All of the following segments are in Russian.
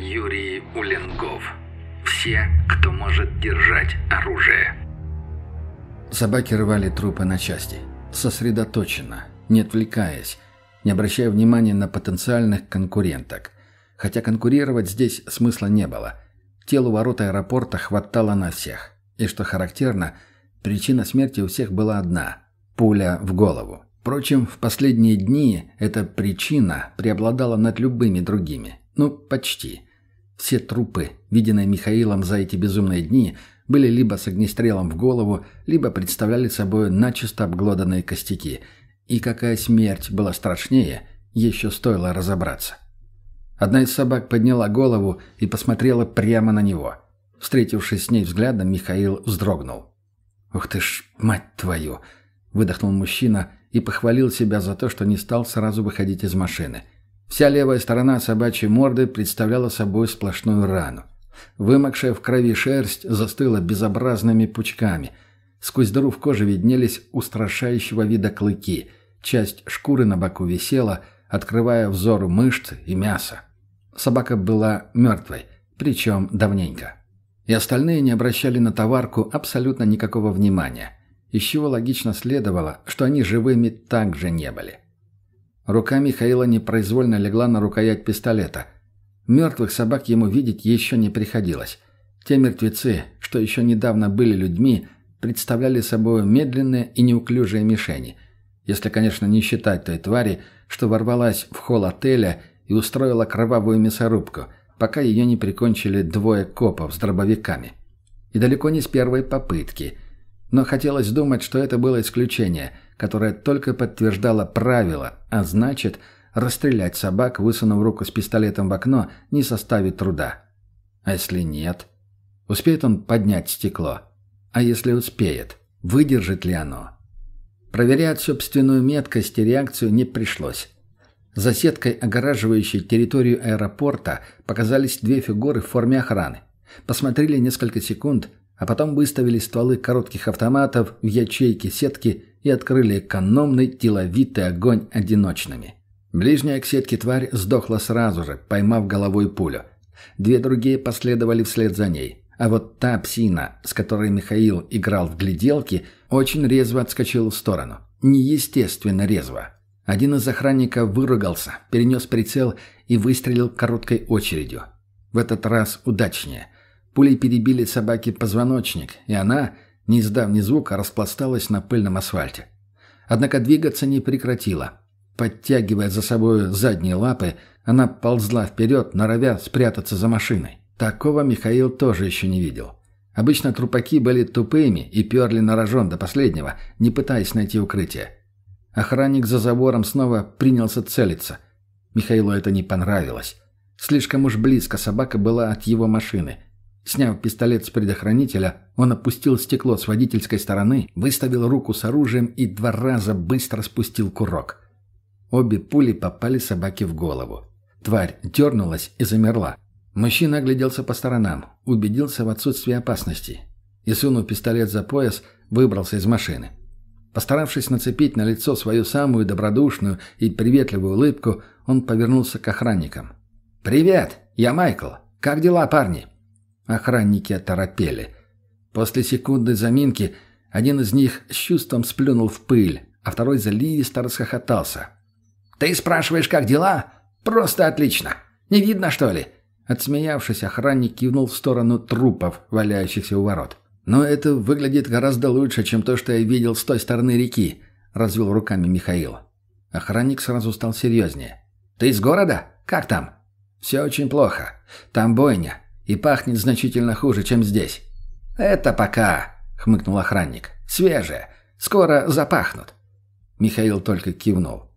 Юрий Уленгов. Все, кто может держать оружие. Собаки рвали трупы на части. Сосредоточенно, не отвлекаясь, не обращая внимания на потенциальных конкуренток. Хотя конкурировать здесь смысла не было. Телу ворот аэропорта хватало на всех. И что характерно, причина смерти у всех была одна – пуля в голову. Впрочем, в последние дни эта причина преобладала над любыми другими. Ну, почти. Все трупы, виденные Михаилом за эти безумные дни, были либо с огнестрелом в голову, либо представляли собой начисто обглоданные костяки. И какая смерть была страшнее, еще стоило разобраться. Одна из собак подняла голову и посмотрела прямо на него. Встретившись с ней взглядом, Михаил вздрогнул. «Ух ты ж, мать твою!» – выдохнул мужчина и похвалил себя за то, что не стал сразу выходить из машины. Вся левая сторона собачьей морды представляла собой сплошную рану. Вымокшая в крови шерсть застыла безобразными пучками. Сквозь дыру в коже виднелись устрашающего вида клыки. Часть шкуры на боку висела, открывая взору мышц и мяса. Собака была мертвой, причем давненько. И остальные не обращали на товарку абсолютно никакого внимания. Из чего логично следовало, что они живыми также не были. Рука Михаила непроизвольно легла на рукоять пистолета. Мертвых собак ему видеть еще не приходилось. Те мертвецы, что еще недавно были людьми, представляли собой медленные и неуклюжие мишени. Если, конечно, не считать той твари, что ворвалась в холл отеля и устроила кровавую мясорубку, пока ее не прикончили двое копов с дробовиками. И далеко не с первой попытки. Но хотелось думать, что это было исключение – которая только подтверждала правила, а значит, расстрелять собак, высунув руку с пистолетом в окно, не составит труда. А если нет? Успеет он поднять стекло? А если успеет, выдержит ли оно? Проверять собственную меткость и реакцию не пришлось. За сеткой, огораживающей территорию аэропорта, показались две фигуры в форме охраны. Посмотрели несколько секунд, а потом выставили стволы коротких автоматов в ячейки сетки и открыли экономный деловитый огонь одиночными. Ближняя к сетке тварь сдохла сразу же, поймав головой пулю. Две другие последовали вслед за ней. А вот та псина, с которой Михаил играл в гляделки, очень резво отскочила в сторону. Неестественно резво. Один из охранников выругался, перенес прицел и выстрелил короткой очередью. В этот раз удачнее. Пули перебили собаке позвоночник, и она, не издав ни звука, распласталась на пыльном асфальте. Однако двигаться не прекратила. Подтягивая за собой задние лапы, она ползла вперед, норовя спрятаться за машиной. Такого Михаил тоже еще не видел. Обычно трупаки были тупыми и перли на рожон до последнего, не пытаясь найти укрытие. Охранник за забором снова принялся целиться. Михаилу это не понравилось. Слишком уж близко собака была от его машины – Сняв пистолет с предохранителя, он опустил стекло с водительской стороны, выставил руку с оружием и два раза быстро спустил курок. Обе пули попали собаке в голову. Тварь дернулась и замерла. Мужчина огляделся по сторонам, убедился в отсутствии опасности и, сунув пистолет за пояс, выбрался из машины. Постаравшись нацепить на лицо свою самую добродушную и приветливую улыбку, он повернулся к охранникам. «Привет! Я Майкл. Как дела, парни?» Охранники оторопели. После секундной заминки один из них с чувством сплюнул в пыль, а второй заливисто расхохотался. «Ты спрашиваешь, как дела? Просто отлично! Не видно, что ли?» Отсмеявшись, охранник кивнул в сторону трупов, валяющихся у ворот. «Но это выглядит гораздо лучше, чем то, что я видел с той стороны реки», — развел руками Михаил. Охранник сразу стал серьезнее. «Ты из города? Как там?» «Все очень плохо. Там бойня и пахнет значительно хуже, чем здесь». «Это пока», — хмыкнул охранник. «Свежее. Скоро запахнут». Михаил только кивнул.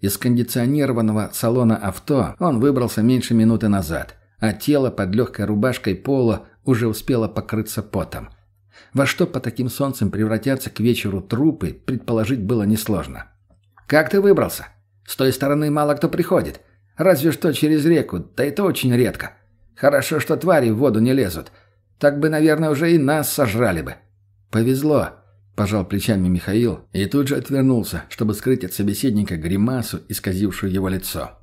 Из кондиционированного салона авто он выбрался меньше минуты назад, а тело под легкой рубашкой пола уже успело покрыться потом. Во что по таким солнцем превратятся к вечеру трупы, предположить было несложно. «Как ты выбрался? С той стороны мало кто приходит. Разве что через реку, да это очень редко. Хорошо, что твари в воду не лезут. Так бы, наверное, уже и нас сожрали бы. Повезло, пожал плечами Михаил и тут же отвернулся, чтобы скрыть от собеседника гримасу, исказившую его лицо.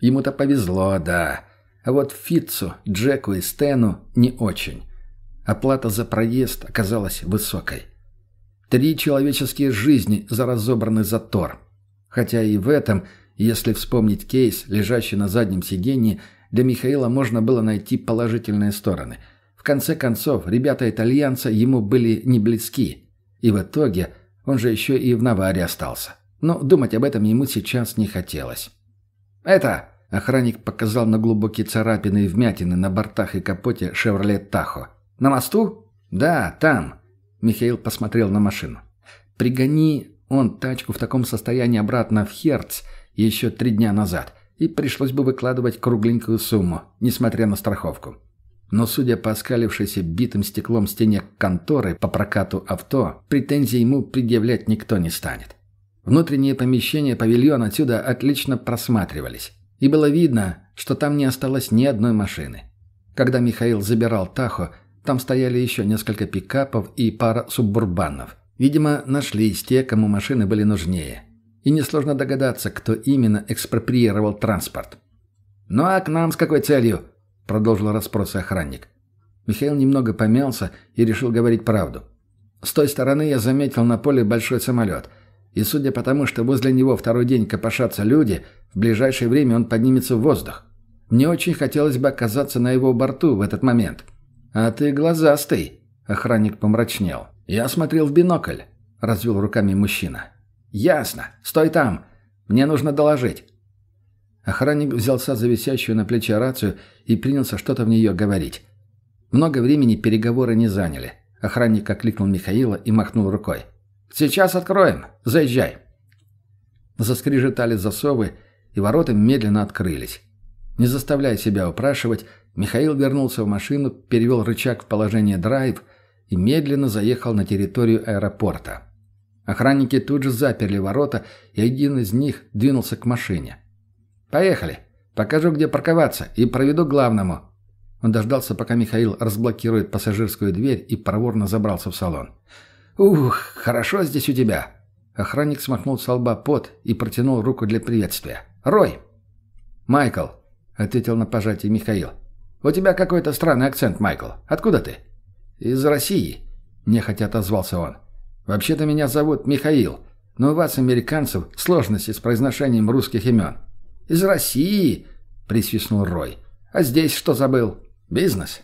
Ему-то повезло, да. А вот Фитцу, Джеку и Стэну не очень. Оплата за проезд оказалась высокой. Три человеческие жизни за разобранный затор. Хотя и в этом, если вспомнить кейс, лежащий на заднем сиденье, для Михаила можно было найти положительные стороны. В конце концов, ребята-итальянца ему были не близки. И в итоге он же еще и в наваре остался. Но думать об этом ему сейчас не хотелось. «Это...» — охранник показал на глубокие царапины и вмятины на бортах и капоте «Шевроле Тахо». «На мосту?» «Да, там». Михаил посмотрел на машину. «Пригони он тачку в таком состоянии обратно в Херц еще три дня назад, и пришлось бы выкладывать кругленькую сумму, несмотря на страховку. Но, судя по оскалившейся битым стеклом стене конторы по прокату авто, претензий ему предъявлять никто не станет. Внутренние помещения павильона отсюда отлично просматривались. И было видно, что там не осталось ни одной машины. Когда Михаил забирал Тахо, там стояли еще несколько пикапов и пара субурбанов. Видимо, нашлись те, кому машины были нужнее. И несложно догадаться, кто именно экспроприировал транспорт. «Ну а к нам с какой целью?» – продолжил расспросы охранник. Михаил немного помялся и решил говорить правду. С той стороны я заметил на поле большой самолет. И судя по тому, что возле него второй день копошатся люди, в ближайшее время он поднимется в воздух. Мне очень хотелось бы оказаться на его борту в этот момент. «А ты глазастый», — охранник помрачнел. «Я смотрел в бинокль», — развел руками мужчина. «Ясно. Стой там. Мне нужно доложить». Охранник взялся за висящую на плече рацию и принялся что-то в нее говорить. Много времени переговоры не заняли. Охранник окликнул Михаила и махнул рукой. «Сейчас откроем. Заезжай». Заскрежетали засовы, и ворота медленно открылись. Не заставляя себя упрашивать, Михаил вернулся в машину, перевел рычаг в положение драйв — и медленно заехал на территорию аэропорта. Охранники тут же заперли ворота, и один из них двинулся к машине. «Поехали. Покажу, где парковаться, и проведу главному». Он дождался, пока Михаил разблокирует пассажирскую дверь и проворно забрался в салон. «Ух, хорошо здесь у тебя!» Охранник смахнул с лба пот и протянул руку для приветствия. «Рой!» «Майкл», — ответил на пожатие Михаил. «У тебя какой-то странный акцент, Майкл. Откуда ты?» «Из России», — нехотя отозвался он. «Вообще-то меня зовут Михаил, но у вас, американцев, сложности с произношением русских имен». «Из России?» — присвистнул Рой. «А здесь что забыл? Бизнес?»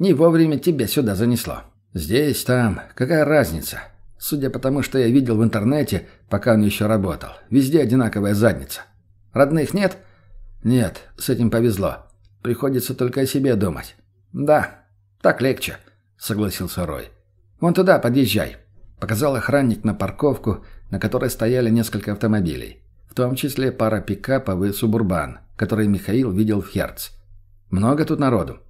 «Не вовремя тебя сюда занесло». «Здесь, там, какая разница?» Судя по тому, что я видел в интернете, пока он еще работал. Везде одинаковая задница. Родных нет? Нет, с этим повезло. Приходится только о себе думать. Да, так легче согласился Рой. «Вон туда подъезжай», — показал охранник на парковку, на которой стояли несколько автомобилей, в том числе пара пикапов и субурбан, которые Михаил видел в Херц. «Много тут народу?»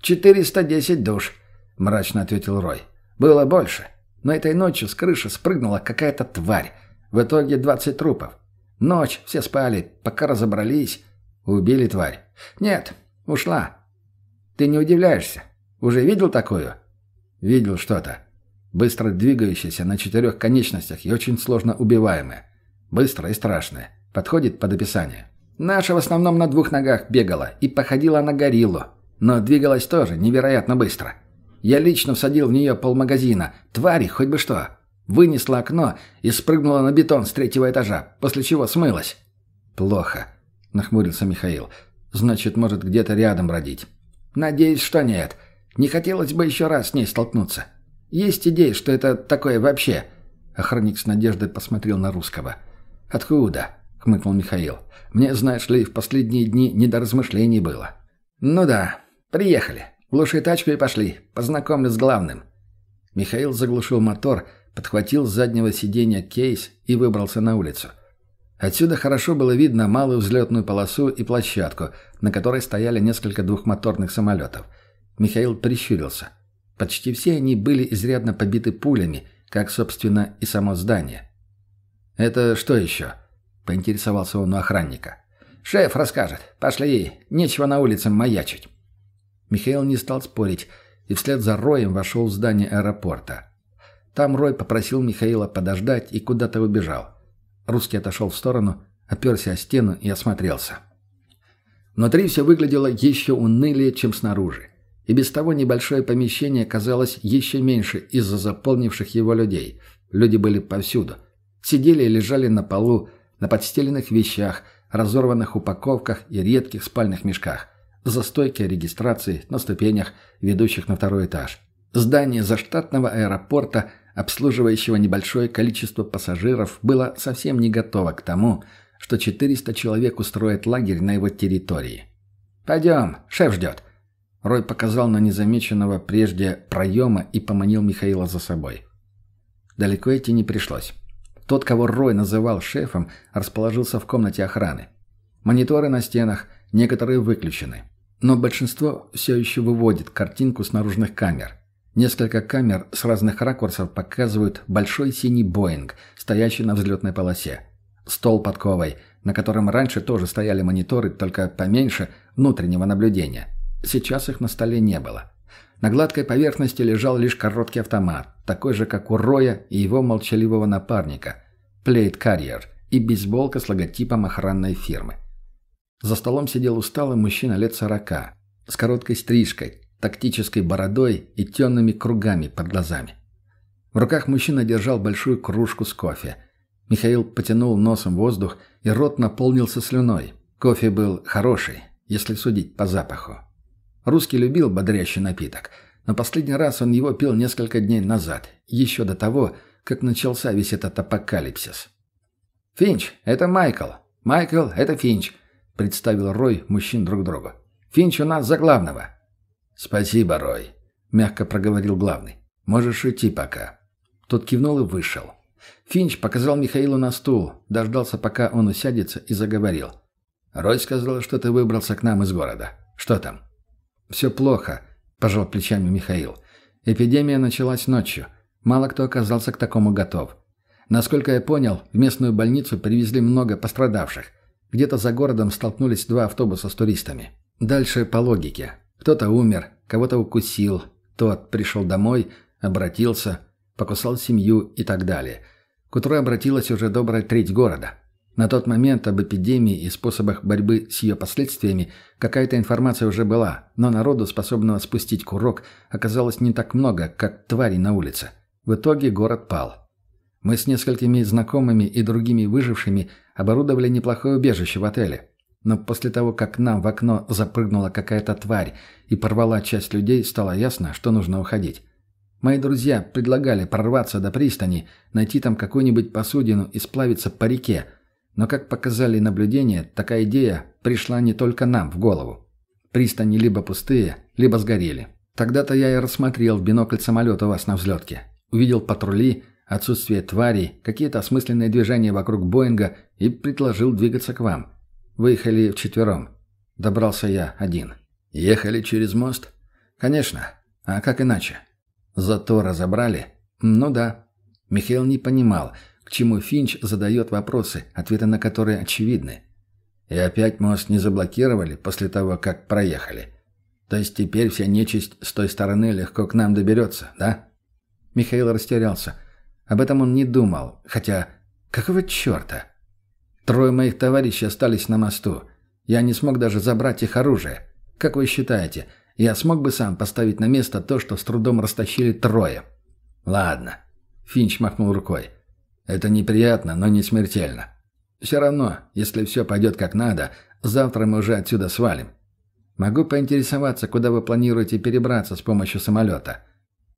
«Четыреста десять душ», — мрачно ответил Рой. «Было больше, но этой ночью с крыши спрыгнула какая-то тварь. В итоге двадцать трупов. Ночь, все спали, пока разобрались. Убили тварь. Нет, ушла. Ты не удивляешься. Уже видел такую?» Видел что-то. Быстро двигающееся на четырех конечностях и очень сложно убиваемое. Быстро и страшное. Подходит под описание. Наша в основном на двух ногах бегала и походила на гориллу. Но двигалась тоже невероятно быстро. Я лично всадил в нее полмагазина. Твари, хоть бы что. Вынесла окно и спрыгнула на бетон с третьего этажа, после чего смылась. «Плохо», — нахмурился Михаил. «Значит, может, где-то рядом родить». «Надеюсь, что нет. Не хотелось бы еще раз с ней столкнуться. Есть идея, что это такое вообще?» Охранник с надеждой посмотрел на русского. «Откуда?» — хмыкнул Михаил. «Мне, знаешь ли, в последние дни не до размышлений было». «Ну да. Приехали. Глуши тачку и пошли. Познакомлю с главным». Михаил заглушил мотор, подхватил с заднего сиденья кейс и выбрался на улицу. Отсюда хорошо было видно малую взлетную полосу и площадку, на которой стояли несколько двухмоторных самолетов — Михаил прищурился. Почти все они были изрядно побиты пулями, как, собственно, и само здание. «Это что еще?» — поинтересовался он у охранника. «Шеф расскажет. Пошли, нечего на улице маячить». Михаил не стал спорить и вслед за Роем вошел в здание аэропорта. Там Рой попросил Михаила подождать и куда-то убежал. Русский отошел в сторону, оперся о стену и осмотрелся. Внутри все выглядело еще унылее, чем снаружи. И без того небольшое помещение казалось еще меньше из-за заполнивших его людей. Люди были повсюду. Сидели и лежали на полу, на подстеленных вещах, разорванных упаковках и редких спальных мешках. За стойки регистрации на ступенях, ведущих на второй этаж. Здание заштатного аэропорта, обслуживающего небольшое количество пассажиров, было совсем не готово к тому, что 400 человек устроят лагерь на его территории. «Пойдем, шеф ждет», Рой показал на незамеченного прежде проема и поманил Михаила за собой. Далеко идти не пришлось. Тот, кого Рой называл шефом, расположился в комнате охраны. Мониторы на стенах, некоторые выключены. Но большинство все еще выводит картинку с наружных камер. Несколько камер с разных ракурсов показывают большой синий Боинг, стоящий на взлетной полосе. Стол подковой, на котором раньше тоже стояли мониторы, только поменьше внутреннего наблюдения. Сейчас их на столе не было. На гладкой поверхности лежал лишь короткий автомат, такой же, как у Роя и его молчаливого напарника, Плейт Карьер, и бейсболка с логотипом охранной фирмы. За столом сидел усталый мужчина лет сорока, с короткой стрижкой, тактической бородой и темными кругами под глазами. В руках мужчина держал большую кружку с кофе. Михаил потянул носом воздух, и рот наполнился слюной. Кофе был хороший, если судить по запаху. Русский любил бодрящий напиток, но последний раз он его пил несколько дней назад, еще до того, как начался весь этот апокалипсис. «Финч, это Майкл. Майкл, это Финч», — представил Рой мужчин друг другу. «Финч у нас за главного». «Спасибо, Рой», — мягко проговорил главный. «Можешь идти пока». Тот кивнул и вышел. Финч показал Михаилу на стул, дождался, пока он усядется, и заговорил. «Рой сказал, что ты выбрался к нам из города. Что там?» «Все плохо», – пожал плечами Михаил. «Эпидемия началась ночью. Мало кто оказался к такому готов. Насколько я понял, в местную больницу привезли много пострадавших. Где-то за городом столкнулись два автобуса с туристами. Дальше по логике. Кто-то умер, кого-то укусил, тот пришел домой, обратился, покусал семью и так далее. К утру обратилась уже добрая треть города. На тот момент об эпидемии и способах борьбы с ее последствиями какая-то информация уже была, но народу, способного спустить курок, оказалось не так много, как тварей на улице. В итоге город пал. Мы с несколькими знакомыми и другими выжившими оборудовали неплохое убежище в отеле. Но после того, как нам в окно запрыгнула какая-то тварь и порвала часть людей, стало ясно, что нужно уходить. Мои друзья предлагали прорваться до пристани, найти там какую-нибудь посудину и сплавиться по реке, но, как показали наблюдения, такая идея пришла не только нам в голову. Пристани либо пустые, либо сгорели. Тогда-то я и рассмотрел в бинокль самолет у вас на взлетке. Увидел патрули, отсутствие тварей, какие-то осмысленные движения вокруг Боинга и предложил двигаться к вам. Выехали вчетвером. Добрался я один. Ехали через мост? Конечно. А как иначе? Зато разобрали? Ну да. Михаил не понимал – чему Финч задает вопросы, ответы на которые очевидны. И опять мост не заблокировали после того, как проехали. То есть теперь вся нечисть с той стороны легко к нам доберется, да? Михаил растерялся. Об этом он не думал, хотя... Какого черта? Трое моих товарищей остались на мосту. Я не смог даже забрать их оружие. Как вы считаете, я смог бы сам поставить на место то, что с трудом растащили трое? Ладно. Финч махнул рукой. Это неприятно, но не смертельно. Все равно, если все пойдет как надо, завтра мы уже отсюда свалим. Могу поинтересоваться, куда вы планируете перебраться с помощью самолета?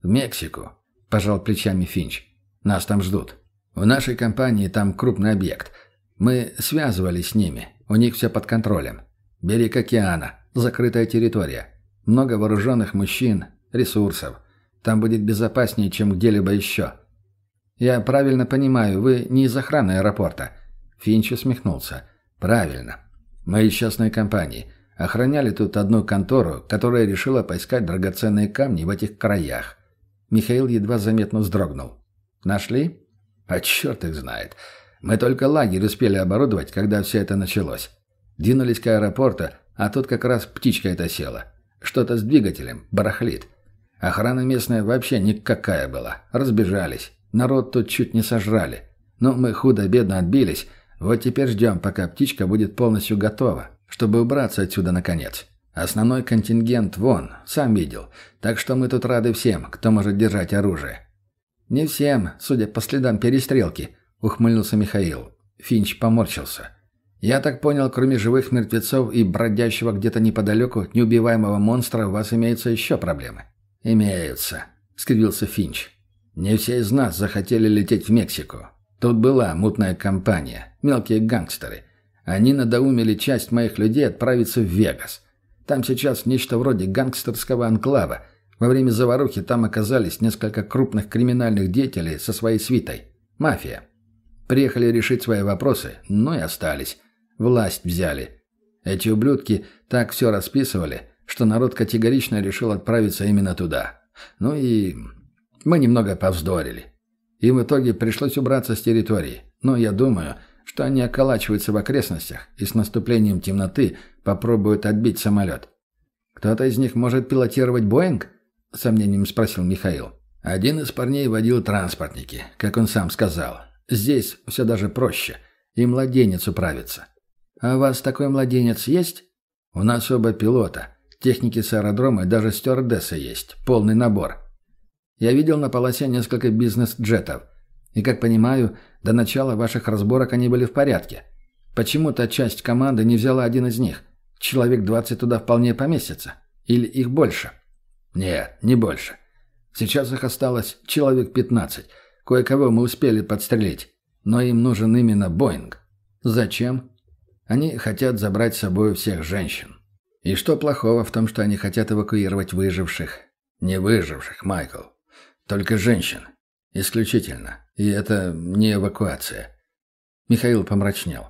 В Мексику, пожал плечами Финч. Нас там ждут. В нашей компании там крупный объект. Мы связывались с ними. У них все под контролем. Берег океана, закрытая территория. Много вооруженных мужчин, ресурсов. Там будет безопаснее, чем где-либо еще. «Я правильно понимаю, вы не из охраны аэропорта?» Финч усмехнулся. «Правильно. Мы из частной компании. Охраняли тут одну контору, которая решила поискать драгоценные камни в этих краях». Михаил едва заметно вздрогнул. «Нашли?» «А черт их знает. Мы только лагерь успели оборудовать, когда все это началось. Двинулись к аэропорту, а тут как раз птичка эта села. Что-то с двигателем, барахлит. Охрана местная вообще никакая была. Разбежались. Народ тут чуть не сожрали. Но мы худо-бедно отбились, Вот теперь ждем, пока птичка будет полностью готова, чтобы убраться отсюда наконец. Основной контингент вон, сам видел. Так что мы тут рады всем, кто может держать оружие». «Не всем, судя по следам перестрелки», — ухмыльнулся Михаил. Финч поморщился. «Я так понял, кроме живых мертвецов и бродящего где-то неподалеку неубиваемого монстра, у вас имеются еще проблемы?» «Имеются», — скривился Финч. «Не все из нас захотели лететь в Мексику. Тут была мутная компания, мелкие гангстеры. Они надоумили часть моих людей отправиться в Вегас. Там сейчас нечто вроде гангстерского анклава. Во время заварухи там оказались несколько крупных криминальных деятелей со своей свитой. Мафия. Приехали решить свои вопросы, но и остались. Власть взяли. Эти ублюдки так все расписывали, что народ категорично решил отправиться именно туда. Ну и мы немного повздорили. И в итоге пришлось убраться с территории. Но я думаю, что они околачиваются в окрестностях и с наступлением темноты попробуют отбить самолет. «Кто-то из них может пилотировать Боинг?» — сомнением спросил Михаил. Один из парней водил транспортники, как он сам сказал. Здесь все даже проще. И младенец управится. «А у вас такой младенец есть?» «У нас оба пилота. Техники с аэродрома и даже стюардессы есть. Полный набор. Я видел на полосе несколько бизнес-джетов. И, как понимаю, до начала ваших разборок они были в порядке. Почему-то часть команды не взяла один из них. Человек 20 туда вполне поместится. Или их больше? Нет, не больше. Сейчас их осталось человек 15. Кое-кого мы успели подстрелить. Но им нужен именно Боинг. Зачем? Они хотят забрать с собой всех женщин. И что плохого в том, что они хотят эвакуировать выживших? Не выживших, Майкл. Только женщин. Исключительно. И это не эвакуация. Михаил помрачнел.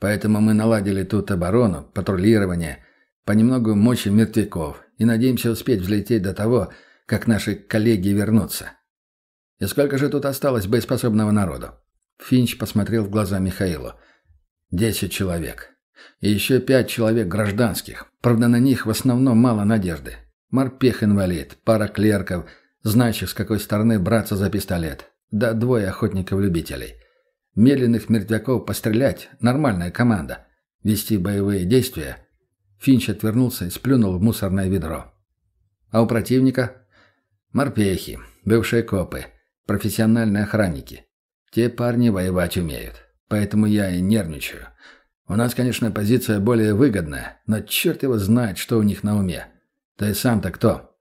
Поэтому мы наладили тут оборону, патрулирование, понемногу мочи мертвяков и надеемся успеть взлететь до того, как наши коллеги вернутся. И сколько же тут осталось боеспособного народу? Финч посмотрел в глаза Михаилу. Десять человек. И еще пять человек гражданских. Правда, на них в основном мало надежды. Морпех-инвалид, пара клерков, знающих, с какой стороны браться за пистолет. Да двое охотников-любителей. Медленных мертвяков пострелять – нормальная команда. Вести боевые действия – Финч отвернулся и сплюнул в мусорное ведро. А у противника – морпехи, бывшие копы, профессиональные охранники. Те парни воевать умеют. Поэтому я и нервничаю. У нас, конечно, позиция более выгодная, но черт его знает, что у них на уме. Ты сам-то кто?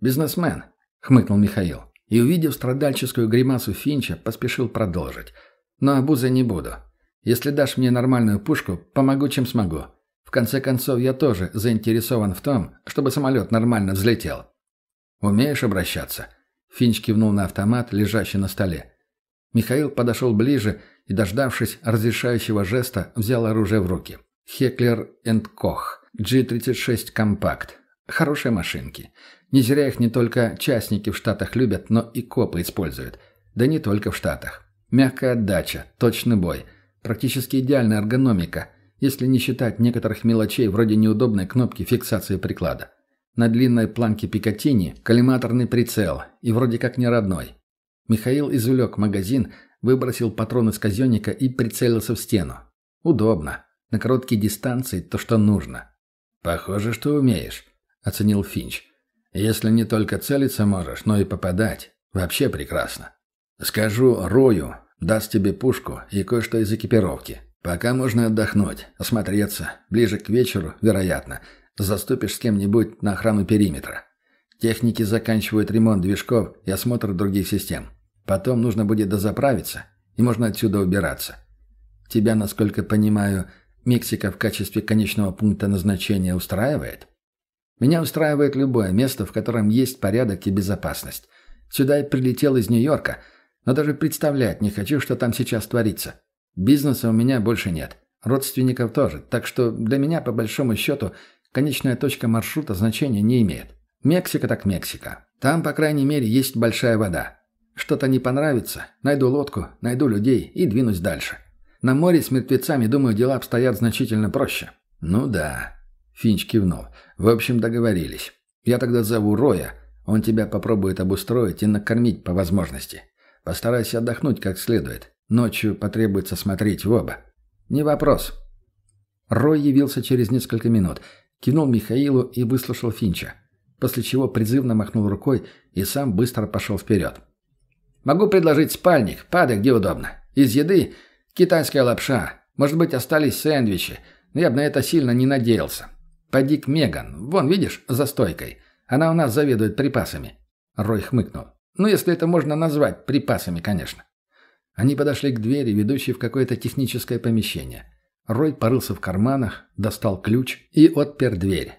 Бизнесмен, хмыкнул Михаил. И, увидев страдальческую гримасу Финча, поспешил продолжить. Но обузой не буду. Если дашь мне нормальную пушку, помогу, чем смогу. В конце концов, я тоже заинтересован в том, чтобы самолет нормально взлетел. Умеешь обращаться? Финч кивнул на автомат, лежащий на столе. Михаил подошел ближе и, дождавшись разрешающего жеста, взял оружие в руки. Хеклер энд Кох. G36 Компакт. Хорошие машинки. Не зря их не только частники в Штатах любят, но и копы используют. Да не только в Штатах. Мягкая отдача, точный бой. Практически идеальная эргономика, если не считать некоторых мелочей вроде неудобной кнопки фиксации приклада. На длинной планке Пикатини коллиматорный прицел и вроде как не родной. Михаил извлек магазин, выбросил патрон из казенника и прицелился в стену. Удобно. На короткие дистанции то, что нужно. «Похоже, что умеешь», — оценил Финч. «Если не только целиться можешь, но и попадать. Вообще прекрасно. Скажу Рою, даст тебе пушку и кое-что из экипировки. Пока можно отдохнуть, осмотреться. Ближе к вечеру, вероятно, заступишь с кем-нибудь на охрану периметра. Техники заканчивают ремонт движков и осмотр других систем. Потом нужно будет дозаправиться, и можно отсюда убираться. Тебя, насколько понимаю, Мексика в качестве конечного пункта назначения устраивает? Меня устраивает любое место, в котором есть порядок и безопасность. Сюда я прилетел из Нью-Йорка, но даже представлять не хочу, что там сейчас творится. Бизнеса у меня больше нет. Родственников тоже, так что для меня, по большому счету, конечная точка маршрута значения не имеет. Мексика так Мексика. Там, по крайней мере, есть большая вода. Что-то не понравится, найду лодку, найду людей и двинусь дальше. На море с мертвецами, думаю, дела обстоят значительно проще. Ну да. Финч кивнул. В общем, договорились. Я тогда зову Роя. Он тебя попробует обустроить и накормить по возможности. Постарайся отдохнуть как следует. Ночью потребуется смотреть в оба. Не вопрос. Рой явился через несколько минут, кивнул Михаилу и выслушал Финча, после чего призывно махнул рукой и сам быстро пошел вперед. «Могу предложить спальник, падай где удобно. Из еды китайская лапша, может быть, остались сэндвичи, но я бы на это сильно не надеялся. Пойди к Меган, вон, видишь, за стойкой. Она у нас заведует припасами». Рой хмыкнул. «Ну, если это можно назвать припасами, конечно». Они подошли к двери, ведущей в какое-то техническое помещение. Рой порылся в карманах, достал ключ и отпер дверь.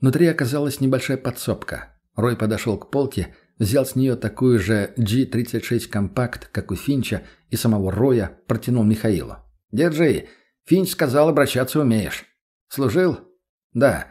Внутри оказалась небольшая подсобка. Рой подошел к полке, взял с нее такую же G36 компакт, как у Финча, и самого Роя протянул Михаилу. «Держи. Финч сказал, обращаться умеешь». «Служил?» «Да.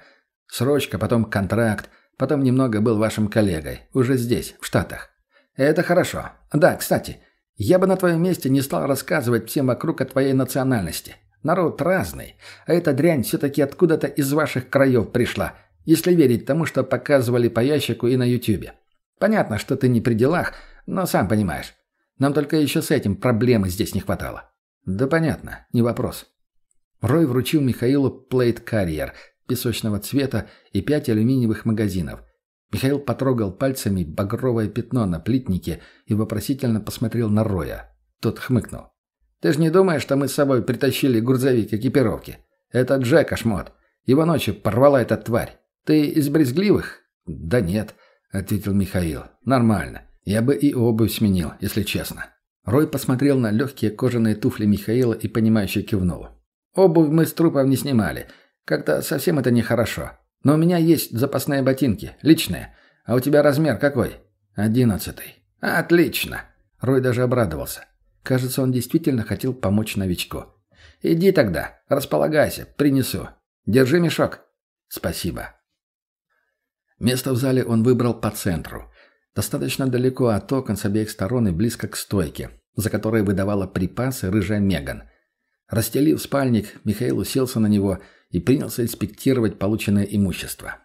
Срочка, потом контракт, потом немного был вашим коллегой. Уже здесь, в Штатах». «Это хорошо. Да, кстати, я бы на твоем месте не стал рассказывать всем вокруг о твоей национальности. Народ разный, а эта дрянь все-таки откуда-то из ваших краев пришла, если верить тому, что показывали по ящику и на ютюбе. Понятно, что ты не при делах, но сам понимаешь. Нам только еще с этим проблемы здесь не хватало. Да понятно, не вопрос. Рой вручил Михаилу плейт-карьер песочного цвета и пять алюминиевых магазинов. Михаил потрогал пальцами багровое пятно на плитнике и вопросительно посмотрел на Роя. Тот хмыкнул. Ты же не думаешь, что мы с собой притащили грузовик экипировки? Это Джека шмот. Его ночью порвала эта тварь. Ты из брезгливых? Да нет, ответил Михаил. Нормально. Я бы и обувь сменил, если честно. Рой посмотрел на легкие кожаные туфли Михаила и понимающе кивнул. Обувь мы с трупов не снимали. Как-то совсем это нехорошо. Но у меня есть запасные ботинки, личные. А у тебя размер какой? Одиннадцатый. Отлично. Рой даже обрадовался. Кажется, он действительно хотел помочь новичку. «Иди тогда, располагайся, принесу. Держи мешок». «Спасибо». Место в зале он выбрал по центру. Достаточно далеко от окон с обеих сторон и близко к стойке, за которой выдавала припасы рыжая Меган. Расстелив спальник, Михаил уселся на него и принялся инспектировать полученное имущество.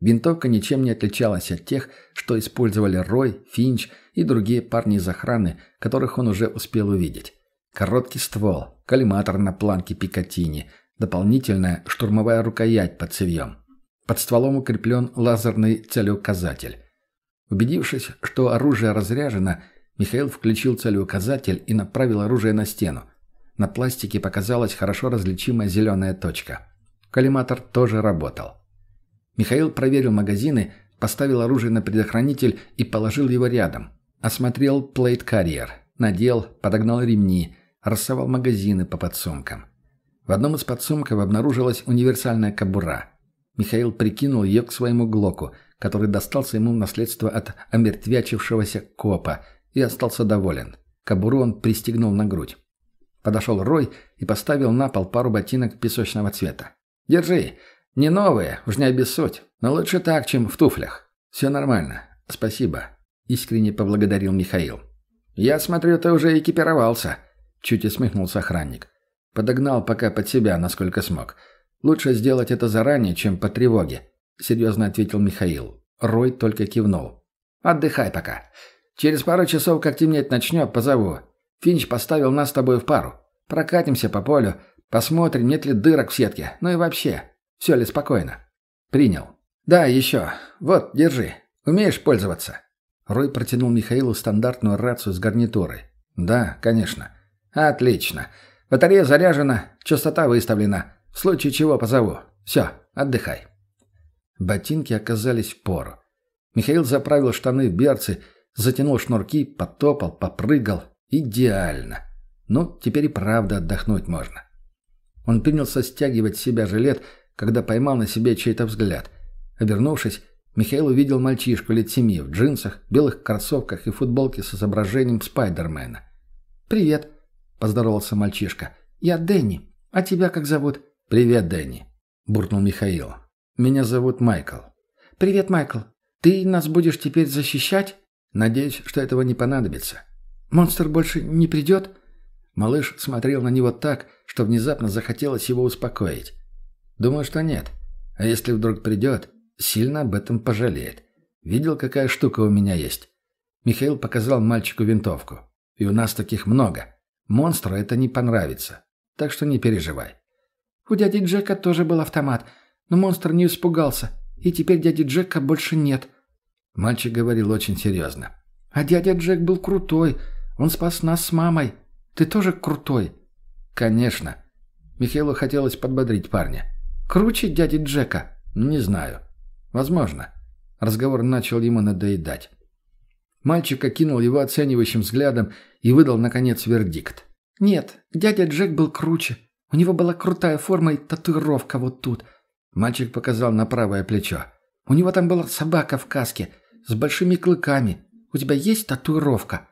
Винтовка ничем не отличалась от тех, что использовали Рой, Финч и другие парни из охраны, которых он уже успел увидеть. Короткий ствол, коллиматор на планке Пикатини, дополнительная штурмовая рукоять под цевьем. Под стволом укреплен лазерный целеуказатель. Убедившись, что оружие разряжено, Михаил включил целеуказатель и направил оружие на стену. На пластике показалась хорошо различимая зеленая точка. Коллиматор тоже работал. Михаил проверил магазины, поставил оружие на предохранитель и положил его рядом. Осмотрел плейт-карьер, надел, подогнал ремни, рассовал магазины по подсумкам. В одном из подсумков обнаружилась универсальная кобура. Михаил прикинул ее к своему глоку, который достался ему в наследство от омертвячившегося копа, и остался доволен. Кобуру он пристегнул на грудь. Подошел Рой и поставил на пол пару ботинок песочного цвета. «Держи, не новые, уж не обессудь, но лучше так, чем в туфлях. Все нормально. Спасибо. Искренне поблагодарил Михаил. Я смотрю, ты уже экипировался. Чуть усмехнулся охранник. Подогнал пока под себя, насколько смог. Лучше сделать это заранее, чем по тревоге. Серьезно ответил Михаил. Рой только кивнул. Отдыхай пока. Через пару часов, как темнеть начнет, позову. Финч поставил нас с тобой в пару. Прокатимся по полю, посмотрим, нет ли дырок в сетке. Ну и вообще, все ли спокойно? Принял. Да, еще. Вот, держи. Умеешь пользоваться? Рой протянул Михаилу стандартную рацию с гарнитурой. Да, конечно. Отлично. Батарея заряжена, частота выставлена. В случае чего позову. Все, отдыхай. Ботинки оказались в пору. Михаил заправил штаны в берцы, затянул шнурки, потопал, попрыгал. Идеально. Ну, теперь и правда отдохнуть можно. Он принялся стягивать с себя жилет, когда поймал на себе чей-то взгляд. Обернувшись, Михаил увидел мальчишку лет семи в джинсах, белых кроссовках и футболке с изображением Спайдермена. «Привет», — поздоровался мальчишка. «Я Дэнни. А тебя как зовут?» «Привет, Дэнни», — буркнул Михаил. «Меня зовут Майкл». «Привет, Майкл. Ты нас будешь теперь защищать?» «Надеюсь, что этого не понадобится». «Монстр больше не придет?» Малыш смотрел на него так, что внезапно захотелось его успокоить. Думаю, что нет. А если вдруг придет, сильно об этом пожалеет. Видел, какая штука у меня есть? Михаил показал мальчику винтовку. И у нас таких много. Монстру это не понравится. так что не переживай». «У дяди Джека тоже был автомат, но монстр не испугался, и теперь дяди Джека больше нет». Мальчик говорил очень серьезно. «А дядя Джек был крутой, он спас нас с мамой. Ты тоже крутой?» «Конечно». Михаилу хотелось подбодрить парня. «Круче дяди Джека?» «Не знаю. Возможно». Разговор начал ему надоедать. Мальчик окинул его оценивающим взглядом и выдал, наконец, вердикт. «Нет, дядя Джек был круче. У него была крутая форма и татуировка вот тут». Мальчик показал на правое плечо. «У него там была собака в каске с большими клыками. У тебя есть татуировка?»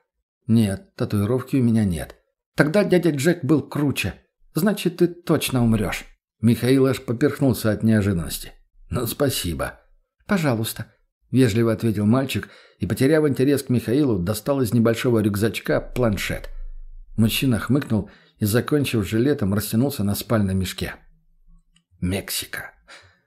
«Нет, татуировки у меня нет». «Тогда дядя Джек был круче. Значит, ты точно умрешь». Михаил аж поперхнулся от неожиданности. «Ну, спасибо». «Пожалуйста», — вежливо ответил мальчик и, потеряв интерес к Михаилу, достал из небольшого рюкзачка планшет. Мужчина хмыкнул и, закончив жилетом, растянулся на спальном мешке. Мексика.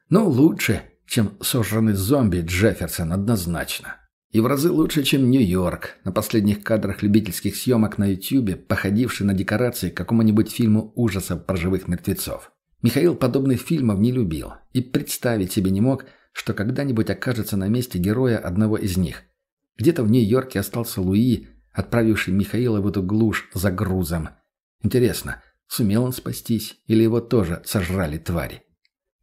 Ну, лучше, чем сожранный зомби Джефферсон, однозначно. И в разы лучше, чем Нью-Йорк, на последних кадрах любительских съемок на Ютьюбе, походивший на декорации к какому-нибудь фильму ужасов про живых мертвецов. Михаил подобных фильмов не любил и представить себе не мог, что когда-нибудь окажется на месте героя одного из них. Где-то в Нью-Йорке остался Луи, отправивший Михаила в эту глушь за грузом. Интересно, сумел он спастись или его тоже сожрали твари?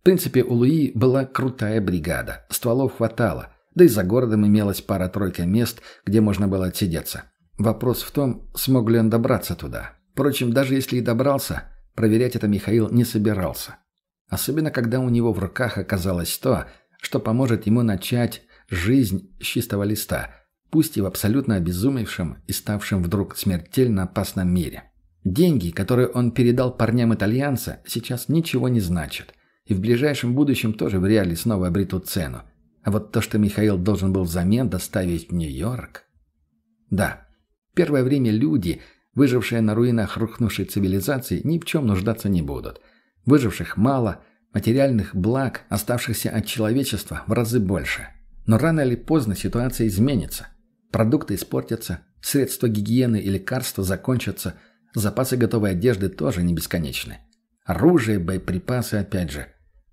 В принципе, у Луи была крутая бригада, стволов хватало, да и за городом имелась пара-тройка мест, где можно было отсидеться. Вопрос в том, смог ли он добраться туда. Впрочем, даже если и добрался, проверять это Михаил не собирался. Особенно, когда у него в руках оказалось то, что поможет ему начать жизнь с чистого листа, пусть и в абсолютно обезумевшем и ставшем вдруг смертельно опасном мире. Деньги, которые он передал парням итальянца, сейчас ничего не значат, и в ближайшем будущем тоже в реале снова обретут цену. А вот то, что Михаил должен был взамен доставить в Нью-Йорк... Да, первое время люди, выжившие на руинах рухнувшей цивилизации, ни в чем нуждаться не будут. Выживших мало – Материальных благ, оставшихся от человечества, в разы больше. Но рано или поздно ситуация изменится. Продукты испортятся, средства гигиены и лекарства закончатся, запасы готовой одежды тоже не бесконечны. Оружие, боеприпасы опять же.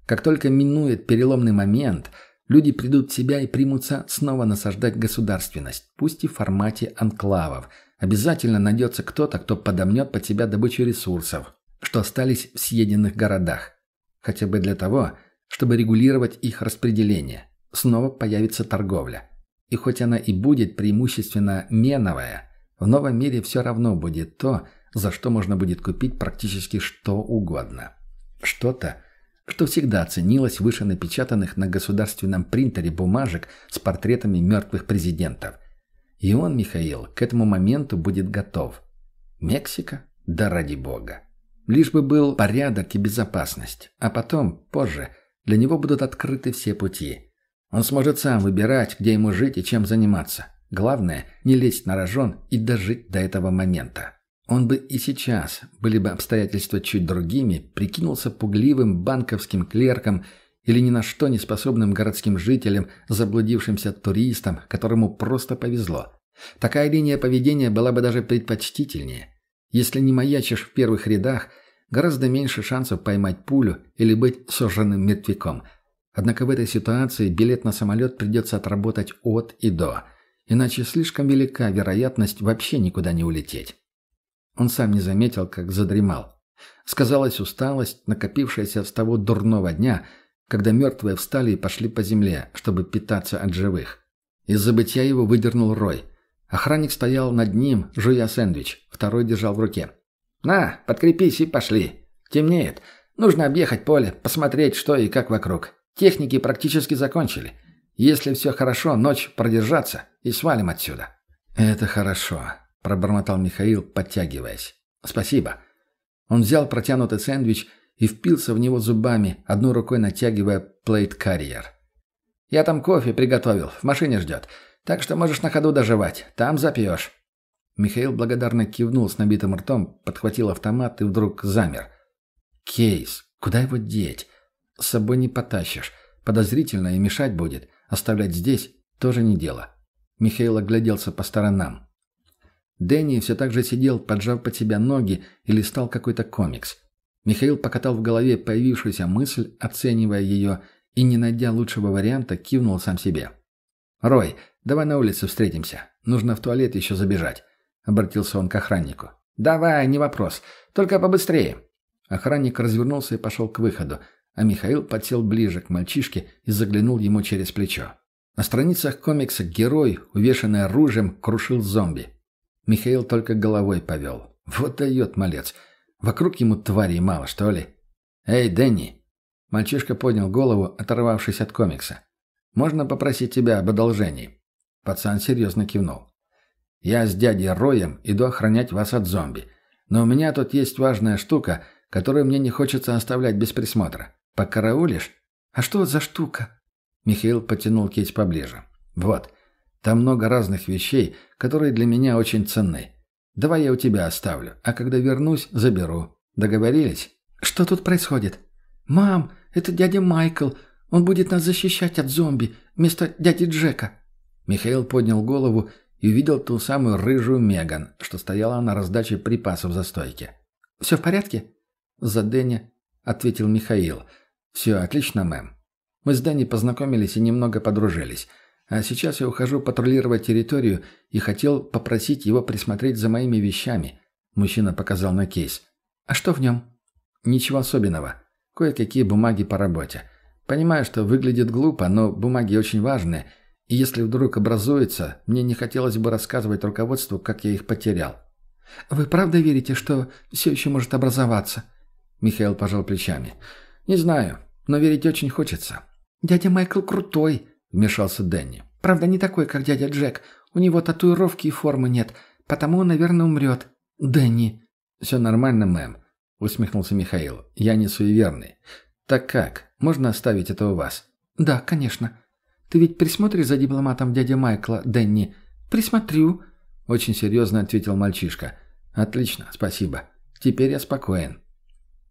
Как только минует переломный момент, люди придут в себя и примутся снова насаждать государственность, пусть и в формате анклавов. Обязательно найдется кто-то, кто подомнет под себя добычу ресурсов, что остались в съеденных городах. Хотя бы для того, чтобы регулировать их распределение. Снова появится торговля. И хоть она и будет преимущественно меновая, в новом мире все равно будет то, за что можно будет купить практически что угодно. Что-то, что всегда ценилось выше напечатанных на государственном принтере бумажек с портретами мертвых президентов. И он, Михаил, к этому моменту будет готов. Мексика? Да ради бога. Лишь бы был порядок и безопасность. А потом, позже, для него будут открыты все пути. Он сможет сам выбирать, где ему жить и чем заниматься. Главное, не лезть на рожон и дожить до этого момента. Он бы и сейчас, были бы обстоятельства чуть другими, прикинулся пугливым банковским клерком или ни на что не способным городским жителем, заблудившимся туристом, которому просто повезло. Такая линия поведения была бы даже предпочтительнее. Если не маячишь в первых рядах, гораздо меньше шансов поймать пулю или быть сожженным мертвяком. Однако в этой ситуации билет на самолет придется отработать от и до, иначе слишком велика вероятность вообще никуда не улететь. Он сам не заметил, как задремал. Сказалась усталость, накопившаяся с того дурного дня, когда мертвые встали и пошли по земле, чтобы питаться от живых. Из забытья его выдернул Рой. Охранник стоял над ним, жуя сэндвич, второй держал в руке. «На, подкрепись и пошли. Темнеет. Нужно объехать поле, посмотреть, что и как вокруг. Техники практически закончили. Если все хорошо, ночь продержаться и свалим отсюда». «Это хорошо», — пробормотал Михаил, подтягиваясь. «Спасибо». Он взял протянутый сэндвич и впился в него зубами, одной рукой натягивая плейт-карьер. «Я там кофе приготовил, в машине ждет, так что можешь на ходу доживать, там запьешь». Михаил благодарно кивнул с набитым ртом, подхватил автомат и вдруг замер. «Кейс. Куда его деть? С собой не потащишь. Подозрительно и мешать будет. Оставлять здесь тоже не дело». Михаил огляделся по сторонам. Дэнни все так же сидел, поджав под себя ноги и листал какой-то комикс. Михаил покатал в голове появившуюся мысль, оценивая ее, и, не найдя лучшего варианта, кивнул сам себе. «Рой, давай на улице встретимся. Нужно в туалет еще забежать», — обратился он к охраннику. «Давай, не вопрос. Только побыстрее». Охранник развернулся и пошел к выходу, а Михаил подсел ближе к мальчишке и заглянул ему через плечо. На страницах комикса герой, увешанный оружием, крушил зомби. Михаил только головой повел. Вот дает малец. Вокруг ему тварей мало, что ли? «Эй, Дэнни!» Мальчишка поднял голову, оторвавшись от комикса. «Можно попросить тебя об одолжении?» Пацан серьезно кивнул. «Я с дядей Роем иду охранять вас от зомби. Но у меня тут есть важная штука, которую мне не хочется оставлять без присмотра. Покараулишь?» «А что за штука?» Михаил потянул кейс поближе. «Вот. Там много разных вещей, которые для меня очень ценны. Давай я у тебя оставлю, а когда вернусь, заберу. Договорились?» «Что тут происходит?» «Мам, это дядя Майкл. Он будет нас защищать от зомби вместо дяди Джека». Михаил поднял голову и увидел ту самую рыжую Меган, что стояла на раздаче припасов за стойки. «Все в порядке?» «За Дэнни», — ответил Михаил. «Все отлично, мэм. Мы с Дэнни познакомились и немного подружились. А сейчас я ухожу патрулировать территорию и хотел попросить его присмотреть за моими вещами». Мужчина показал на кейс. «А что в нем?» «Ничего особенного. Кое-какие бумаги по работе. Понимаю, что выглядит глупо, но бумаги очень важные, и если вдруг образуется, мне не хотелось бы рассказывать руководству, как я их потерял». «Вы правда верите, что все еще может образоваться?» Михаил пожал плечами. «Не знаю, но верить очень хочется». «Дядя Майкл крутой», — вмешался Дэнни. «Правда, не такой, как дядя Джек. У него татуировки и формы нет, потому он, наверное, умрет. Дэнни». «Все нормально, мэм», — усмехнулся Михаил. «Я не суеверный. Так как? Можно оставить это у вас?» «Да, конечно. Ты ведь присмотришь за дипломатом дядя Майкла, Дэнни?» «Присмотрю», — очень серьезно ответил мальчишка. «Отлично, спасибо. Теперь я спокоен».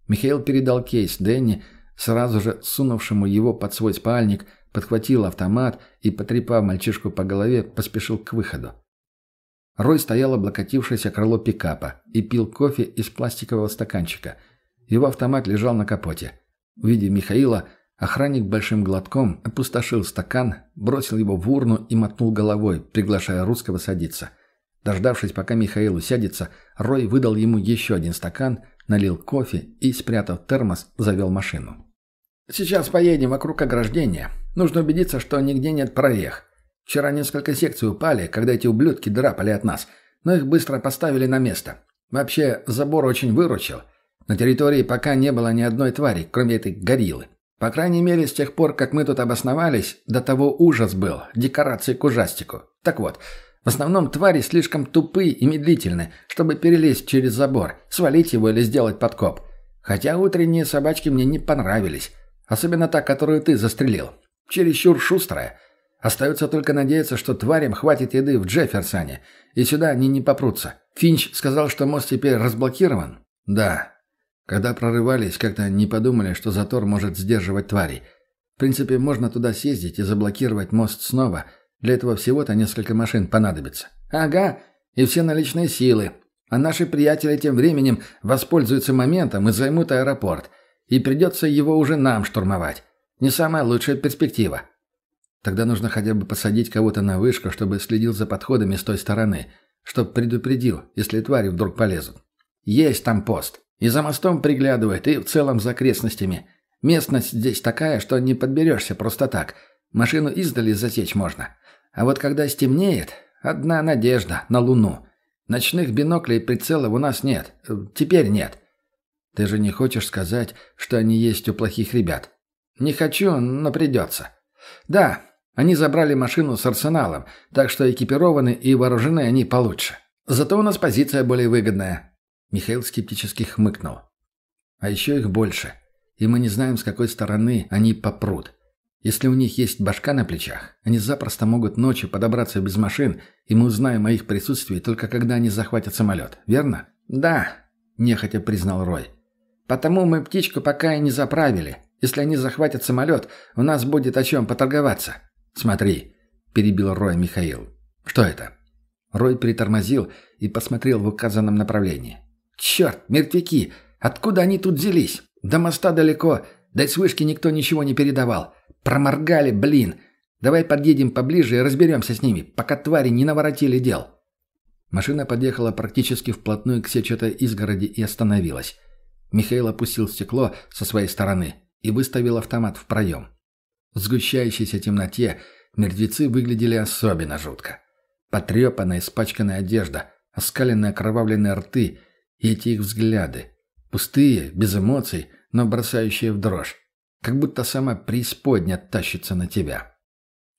Михаил передал кейс Дэнни, сразу же сунувшему его под свой спальник, подхватил автомат и, потрепав мальчишку по голове, поспешил к выходу. Рой стоял облокотившись о крыло пикапа и пил кофе из пластикового стаканчика. Его автомат лежал на капоте. Увидев Михаила, охранник большим глотком опустошил стакан, бросил его в урну и мотнул головой, приглашая русского садиться. Дождавшись, пока Михаил усядется, Рой выдал ему еще один стакан, налил кофе и, спрятав термос, завел машину. «Сейчас поедем вокруг ограждения. Нужно убедиться, что нигде нет прорех. Вчера несколько секций упали, когда эти ублюдки драпали от нас, но их быстро поставили на место. Вообще, забор очень выручил. На территории пока не было ни одной твари, кроме этой гориллы. По крайней мере, с тех пор, как мы тут обосновались, до того ужас был, декорации к ужастику. Так вот, в основном твари слишком тупые и медлительны, чтобы перелезть через забор, свалить его или сделать подкоп. Хотя утренние собачки мне не понравились. Особенно та, которую ты застрелил. Чересчур шустрая. Остается только надеяться, что тварям хватит еды в Джефферсоне, и сюда они не попрутся. Финч сказал, что мост теперь разблокирован? Да. Когда прорывались, как-то не подумали, что затор может сдерживать тварей. В принципе, можно туда съездить и заблокировать мост снова – для этого всего-то несколько машин понадобится. Ага, и все наличные силы. А наши приятели тем временем воспользуются моментом и займут аэропорт. И придется его уже нам штурмовать. Не самая лучшая перспектива. Тогда нужно хотя бы посадить кого-то на вышку, чтобы следил за подходами с той стороны, чтоб предупредил, если твари вдруг полезут. Есть там пост. И за мостом приглядывает, и в целом за окрестностями. Местность здесь такая, что не подберешься просто так. Машину издали засечь можно. А вот когда стемнеет, одна надежда на Луну. Ночных биноклей и прицелов у нас нет. Теперь нет. Ты же не хочешь сказать, что они есть у плохих ребят? Не хочу, но придется. Да, они забрали машину с арсеналом, так что экипированы и вооружены они получше. Зато у нас позиция более выгодная. Михаил скептически хмыкнул. А еще их больше. И мы не знаем, с какой стороны они попрут. Если у них есть башка на плечах, они запросто могут ночью подобраться без машин, и мы узнаем о их присутствии только когда они захватят самолет, верно? Да, нехотя признал Рой. Потому мы птичку пока и не заправили. Если они захватят самолет, у нас будет о чем поторговаться. Смотри, перебил Рой Михаил. Что это? Рой притормозил и посмотрел в указанном направлении. Черт, мертвяки! Откуда они тут взялись? До моста далеко, да и с вышки никто ничего не передавал. Проморгали, блин. Давай подъедем поближе и разберемся с ними, пока твари не наворотили дел». Машина подъехала практически вплотную к сетчатой изгороди и остановилась. Михаил опустил стекло со своей стороны и выставил автомат в проем. В сгущающейся темноте мертвецы выглядели особенно жутко. Потрепанная, испачканная одежда, оскаленные окровавленные рты и эти их взгляды. Пустые, без эмоций, но бросающие в дрожь. Как будто сама преисподня тащится на тебя.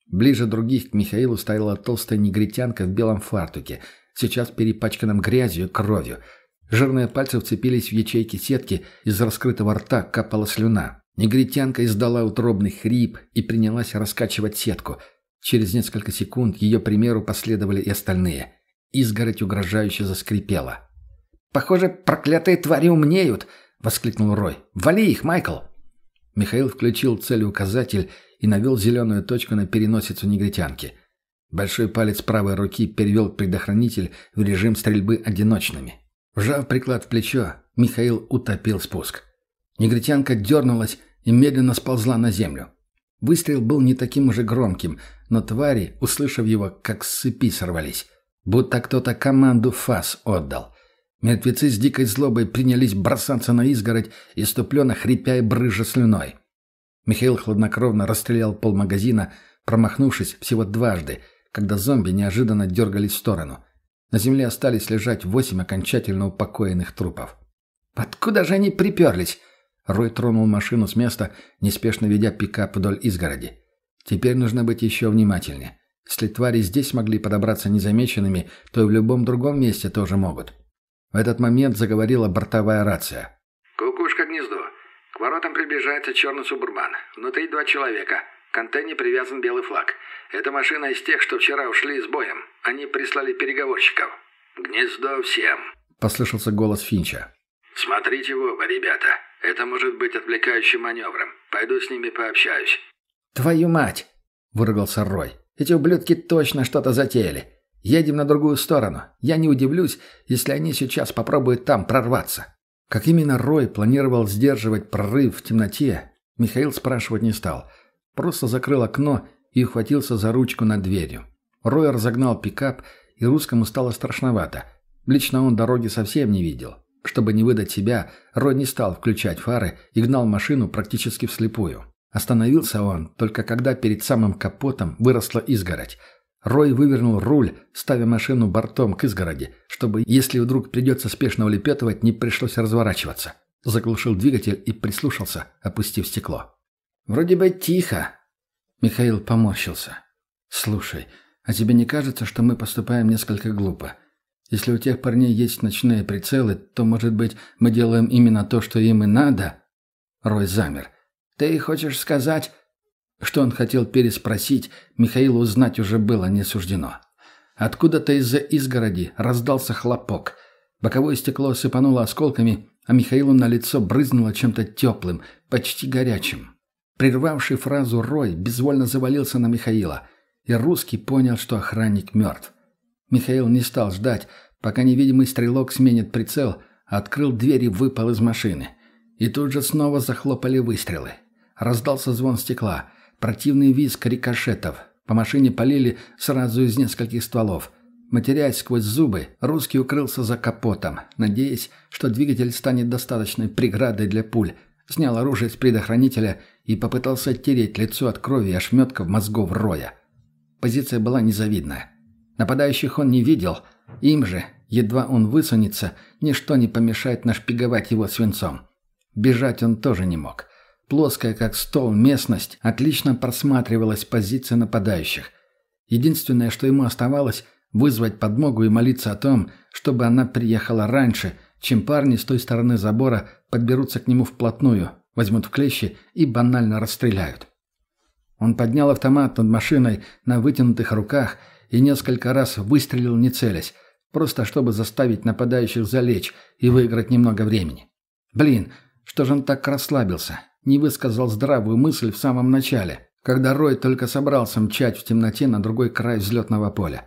Ближе других к Михаилу стояла толстая негритянка в белом фартуке, сейчас перепачканном грязью и кровью. Жирные пальцы вцепились в ячейки сетки, из раскрытого рта капала слюна. Негритянка издала утробный хрип и принялась раскачивать сетку. Через несколько секунд ее примеру последовали и остальные. Изгородь угрожающе заскрипела. «Похоже, проклятые твари умнеют!» — воскликнул Рой. «Вали их, Майкл!» Михаил включил целеуказатель и навел зеленую точку на переносицу негритянки. Большой палец правой руки перевел предохранитель в режим стрельбы одиночными. Вжав приклад в плечо, Михаил утопил спуск. Негритянка дернулась и медленно сползла на землю. Выстрел был не таким уже громким, но твари, услышав его, как с цепи сорвались. Будто кто-то команду фас отдал. Мертвецы с дикой злобой принялись бросаться на изгородь, иступленно хрипя и брыжа слюной. Михаил хладнокровно расстрелял полмагазина, промахнувшись всего дважды, когда зомби неожиданно дергались в сторону. На земле остались лежать восемь окончательно упокоенных трупов. «Откуда же они приперлись?» Рой тронул машину с места, неспешно ведя пикап вдоль изгороди. «Теперь нужно быть еще внимательнее. Если твари здесь могли подобраться незамеченными, то и в любом другом месте тоже могут». В этот момент заговорила бортовая рация. «Кукушка гнездо. К воротам приближается черный субурбан. Внутри два человека. К антенне привязан белый флаг. Это машина из тех, что вчера ушли с боем. Они прислали переговорщиков. Гнездо всем!» Послышался голос Финча. «Смотрите в оба, ребята. Это может быть отвлекающим маневром. Пойду с ними пообщаюсь». «Твою мать!» – выругался Рой. «Эти ублюдки точно что-то затеяли. Едем на другую сторону. Я не удивлюсь, если они сейчас попробуют там прорваться». Как именно Рой планировал сдерживать прорыв в темноте, Михаил спрашивать не стал. Просто закрыл окно и ухватился за ручку над дверью. Рой разогнал пикап, и русскому стало страшновато. Лично он дороги совсем не видел. Чтобы не выдать себя, Рой не стал включать фары и гнал машину практически вслепую. Остановился он, только когда перед самым капотом выросла изгородь. Рой вывернул руль, ставя машину бортом к изгороди, чтобы, если вдруг придется спешно улепетывать, не пришлось разворачиваться. Заглушил двигатель и прислушался, опустив стекло. «Вроде бы тихо». Михаил поморщился. «Слушай, а тебе не кажется, что мы поступаем несколько глупо? Если у тех парней есть ночные прицелы, то, может быть, мы делаем именно то, что им и надо?» Рой замер. «Ты хочешь сказать...» Что он хотел переспросить, Михаилу узнать уже было не суждено. Откуда-то из-за изгороди раздался хлопок. Боковое стекло сыпануло осколками, а Михаилу на лицо брызнуло чем-то теплым, почти горячим. Прервавший фразу Рой безвольно завалился на Михаила, и русский понял, что охранник мертв. Михаил не стал ждать, пока невидимый стрелок сменит прицел, открыл дверь и выпал из машины. И тут же снова захлопали выстрелы. Раздался звон стекла — Противный визг рикошетов. По машине полили сразу из нескольких стволов. Матерясь сквозь зубы, русский укрылся за капотом, надеясь, что двигатель станет достаточной преградой для пуль. Снял оружие с предохранителя и попытался оттереть лицо от крови и ошметков мозгов Роя. Позиция была незавидная. Нападающих он не видел. Им же, едва он высунется, ничто не помешает нашпиговать его свинцом. Бежать он тоже не мог. Плоская, как стол, местность отлично просматривалась позиция нападающих. Единственное, что ему оставалось, вызвать подмогу и молиться о том, чтобы она приехала раньше, чем парни с той стороны забора подберутся к нему вплотную, возьмут в клещи и банально расстреляют. Он поднял автомат над машиной на вытянутых руках и несколько раз выстрелил не целясь, просто чтобы заставить нападающих залечь и выиграть немного времени. Блин, что же он так расслабился? не высказал здравую мысль в самом начале, когда Рой только собрался мчать в темноте на другой край взлетного поля.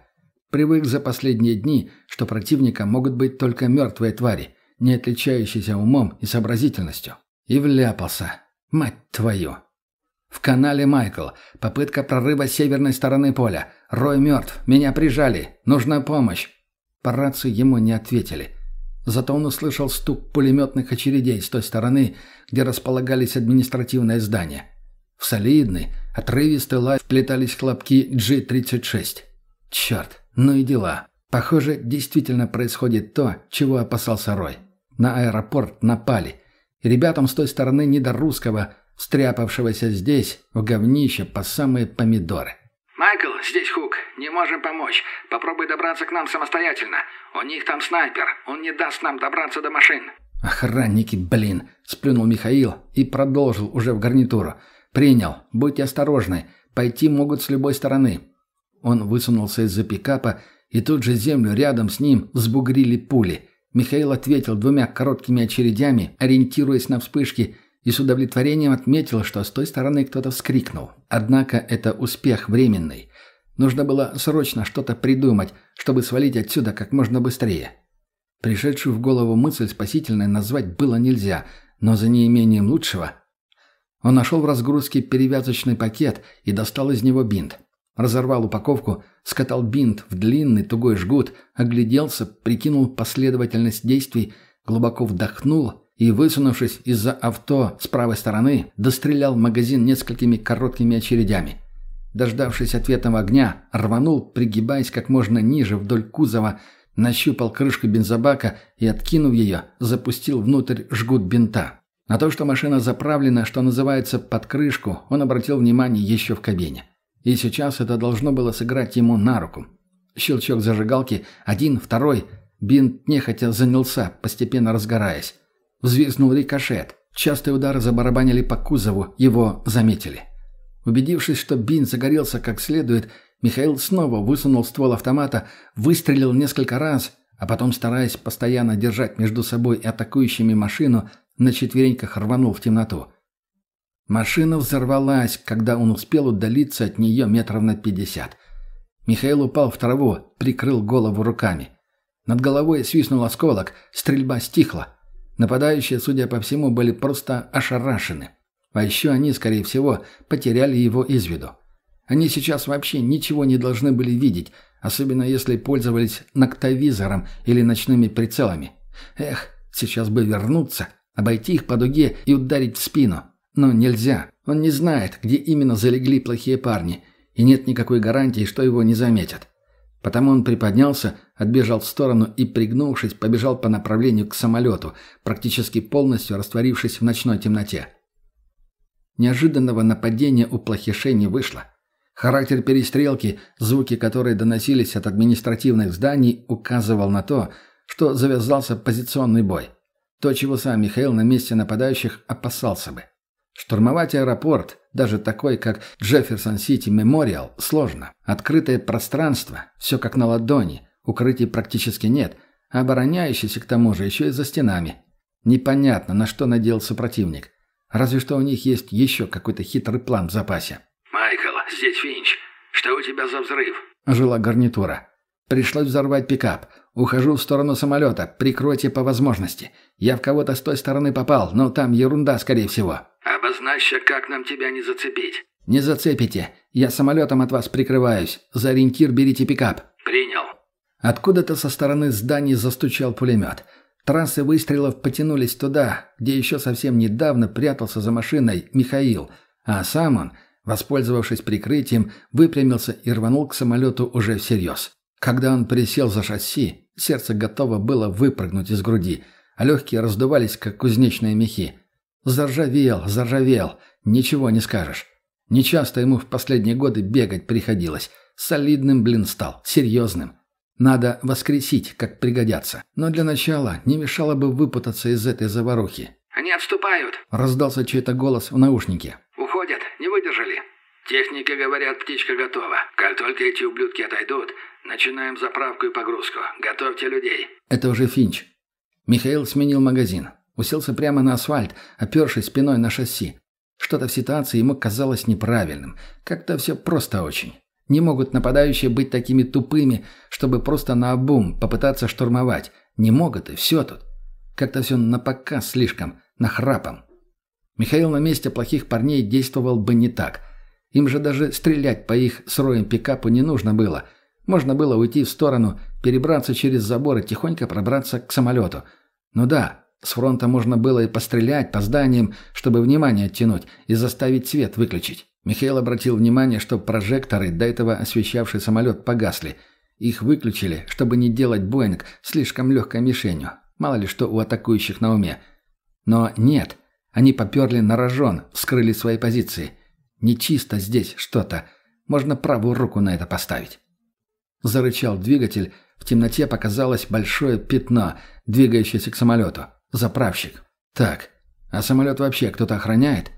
Привык за последние дни, что противником могут быть только мертвые твари, не отличающийся умом и сообразительностью. И вляпался. Мать твою! В канале Майкл. Попытка прорыва с северной стороны поля. Рой мертв. Меня прижали. Нужна помощь. По рации ему не ответили. Зато он услышал стук пулеметных очередей с той стороны, где располагались административные здания. В солидный, отрывистый лай вплетались хлопки G-36. Черт, ну и дела. Похоже, действительно происходит то, чего опасался Рой. На аэропорт напали. И ребятам с той стороны не до русского, стряпавшегося здесь, в говнище по самые помидоры. «Майкл, здесь Хук. Не можем помочь. Попробуй добраться к нам самостоятельно. У них там снайпер. Он не даст нам добраться до машин». «Охранники, блин!» – сплюнул Михаил и продолжил уже в гарнитуру. «Принял. Будьте осторожны. Пойти могут с любой стороны». Он высунулся из-за пикапа, и тут же землю рядом с ним взбугрили пули. Михаил ответил двумя короткими очередями, ориентируясь на вспышки, и с удовлетворением отметил, что с той стороны кто-то вскрикнул. Однако это успех временный. Нужно было срочно что-то придумать, чтобы свалить отсюда как можно быстрее. Пришедшую в голову мысль спасительной назвать было нельзя, но за неимением лучшего он нашел в разгрузке перевязочный пакет и достал из него бинт. Разорвал упаковку, скатал бинт в длинный тугой жгут, огляделся, прикинул последовательность действий, глубоко вдохнул и, высунувшись из-за авто с правой стороны, дострелял магазин несколькими короткими очередями. Дождавшись ответного огня, рванул, пригибаясь как можно ниже вдоль кузова, нащупал крышку бензобака и, откинув ее, запустил внутрь жгут бинта. На то, что машина заправлена, что называется, под крышку, он обратил внимание еще в кабине. И сейчас это должно было сыграть ему на руку. Щелчок зажигалки, один, второй. Бинт нехотя занялся, постепенно разгораясь. Взвизнул рикошет. Частые удары забарабанили по кузову, его заметили. Убедившись, что бинт загорелся как следует, Михаил снова высунул ствол автомата, выстрелил несколько раз, а потом, стараясь постоянно держать между собой и атакующими машину, на четвереньках рванул в темноту. Машина взорвалась, когда он успел удалиться от нее метров на пятьдесят. Михаил упал в траву, прикрыл голову руками. Над головой свистнул осколок, стрельба стихла. Нападающие, судя по всему, были просто ошарашены. А еще они, скорее всего, потеряли его из виду. Они сейчас вообще ничего не должны были видеть, особенно если пользовались ноктовизором или ночными прицелами. Эх, сейчас бы вернуться, обойти их по дуге и ударить в спину. Но нельзя. Он не знает, где именно залегли плохие парни, и нет никакой гарантии, что его не заметят. Потому он приподнялся, отбежал в сторону и, пригнувшись, побежал по направлению к самолету, практически полностью растворившись в ночной темноте. Неожиданного нападения у плохишей не вышло. Характер перестрелки, звуки которой доносились от административных зданий, указывал на то, что завязался позиционный бой. То, чего сам Михаил на месте нападающих опасался бы. Штурмовать аэропорт, даже такой, как Джефферсон-Сити Мемориал, сложно. Открытое пространство, все как на ладони, укрытий практически нет, а обороняющийся к тому же еще и за стенами. Непонятно, на что надеялся противник. Разве что у них есть еще какой-то хитрый план в запасе. «Майкл, здесь Финч. Что у тебя за взрыв?» Жила гарнитура. Пришлось взорвать пикап. Ухожу в сторону самолета. Прикройте по возможности. Я в кого-то с той стороны попал, но там ерунда, скорее всего. Обозначься, как нам тебя не зацепить. Не зацепите. Я самолетом от вас прикрываюсь. За ориентир берите пикап. Принял. Откуда-то со стороны зданий застучал пулемет. Трассы выстрелов потянулись туда, где еще совсем недавно прятался за машиной Михаил, а сам он, воспользовавшись прикрытием, выпрямился и рванул к самолету уже всерьез. Когда он присел за шасси, сердце готово было выпрыгнуть из груди, а легкие раздувались, как кузнечные мехи. Заржавел, заржавел, ничего не скажешь. Нечасто ему в последние годы бегать приходилось. Солидным, блин, стал, серьезным. Надо воскресить, как пригодятся. Но для начала не мешало бы выпутаться из этой заварухи. «Они отступают!» — раздался чей-то голос в наушнике. «Уходят, не выдержали. Техники говорят, птичка готова. Как только эти ублюдки отойдут, начинаем заправку и погрузку. Готовьте людей». Это уже Финч. Михаил сменил магазин. Уселся прямо на асфальт, опершись спиной на шасси. Что-то в ситуации ему казалось неправильным. Как-то все просто очень. Не могут нападающие быть такими тупыми, чтобы просто наобум попытаться штурмовать. Не могут, и все тут. Как-то все напоказ слишком, нахрапом. Михаил на месте плохих парней действовал бы не так. Им же даже стрелять по их сроем пикапу не нужно было. Можно было уйти в сторону, перебраться через забор и тихонько пробраться к самолету. Ну да, с фронта можно было и пострелять по зданиям, чтобы внимание оттянуть и заставить свет выключить. Михаил обратил внимание, что прожекторы, до этого освещавший самолет, погасли. Их выключили, чтобы не делать Боинг слишком легкой мишенью. Мало ли что у атакующих на уме. Но нет, они поперли на рожон, скрыли свои позиции. Нечисто здесь что-то. Можно правую руку на это поставить. Зарычал двигатель. В темноте показалось большое пятно, двигающееся к самолету. Заправщик. Так, а самолет вообще кто-то охраняет?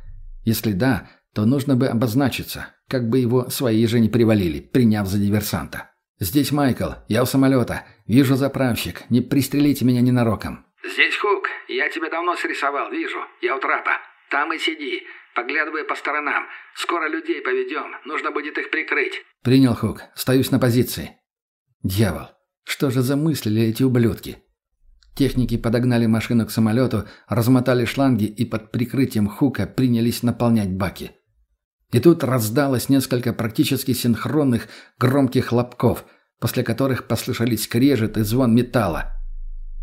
Если да, то нужно бы обозначиться, как бы его свои же не привалили, приняв за диверсанта. «Здесь Майкл, я у самолета. Вижу заправщик. Не пристрелите меня ненароком». «Здесь Хук. Я тебя давно срисовал, вижу. Я у трапа. Там и сиди, поглядывая по сторонам. Скоро людей поведем. Нужно будет их прикрыть». «Принял Хук. Стоюсь на позиции». «Дьявол. Что же замыслили эти ублюдки?» Техники подогнали машину к самолету, размотали шланги и под прикрытием Хука принялись наполнять баки. И тут раздалось несколько практически синхронных громких хлопков, после которых послышались скрежет и звон металла.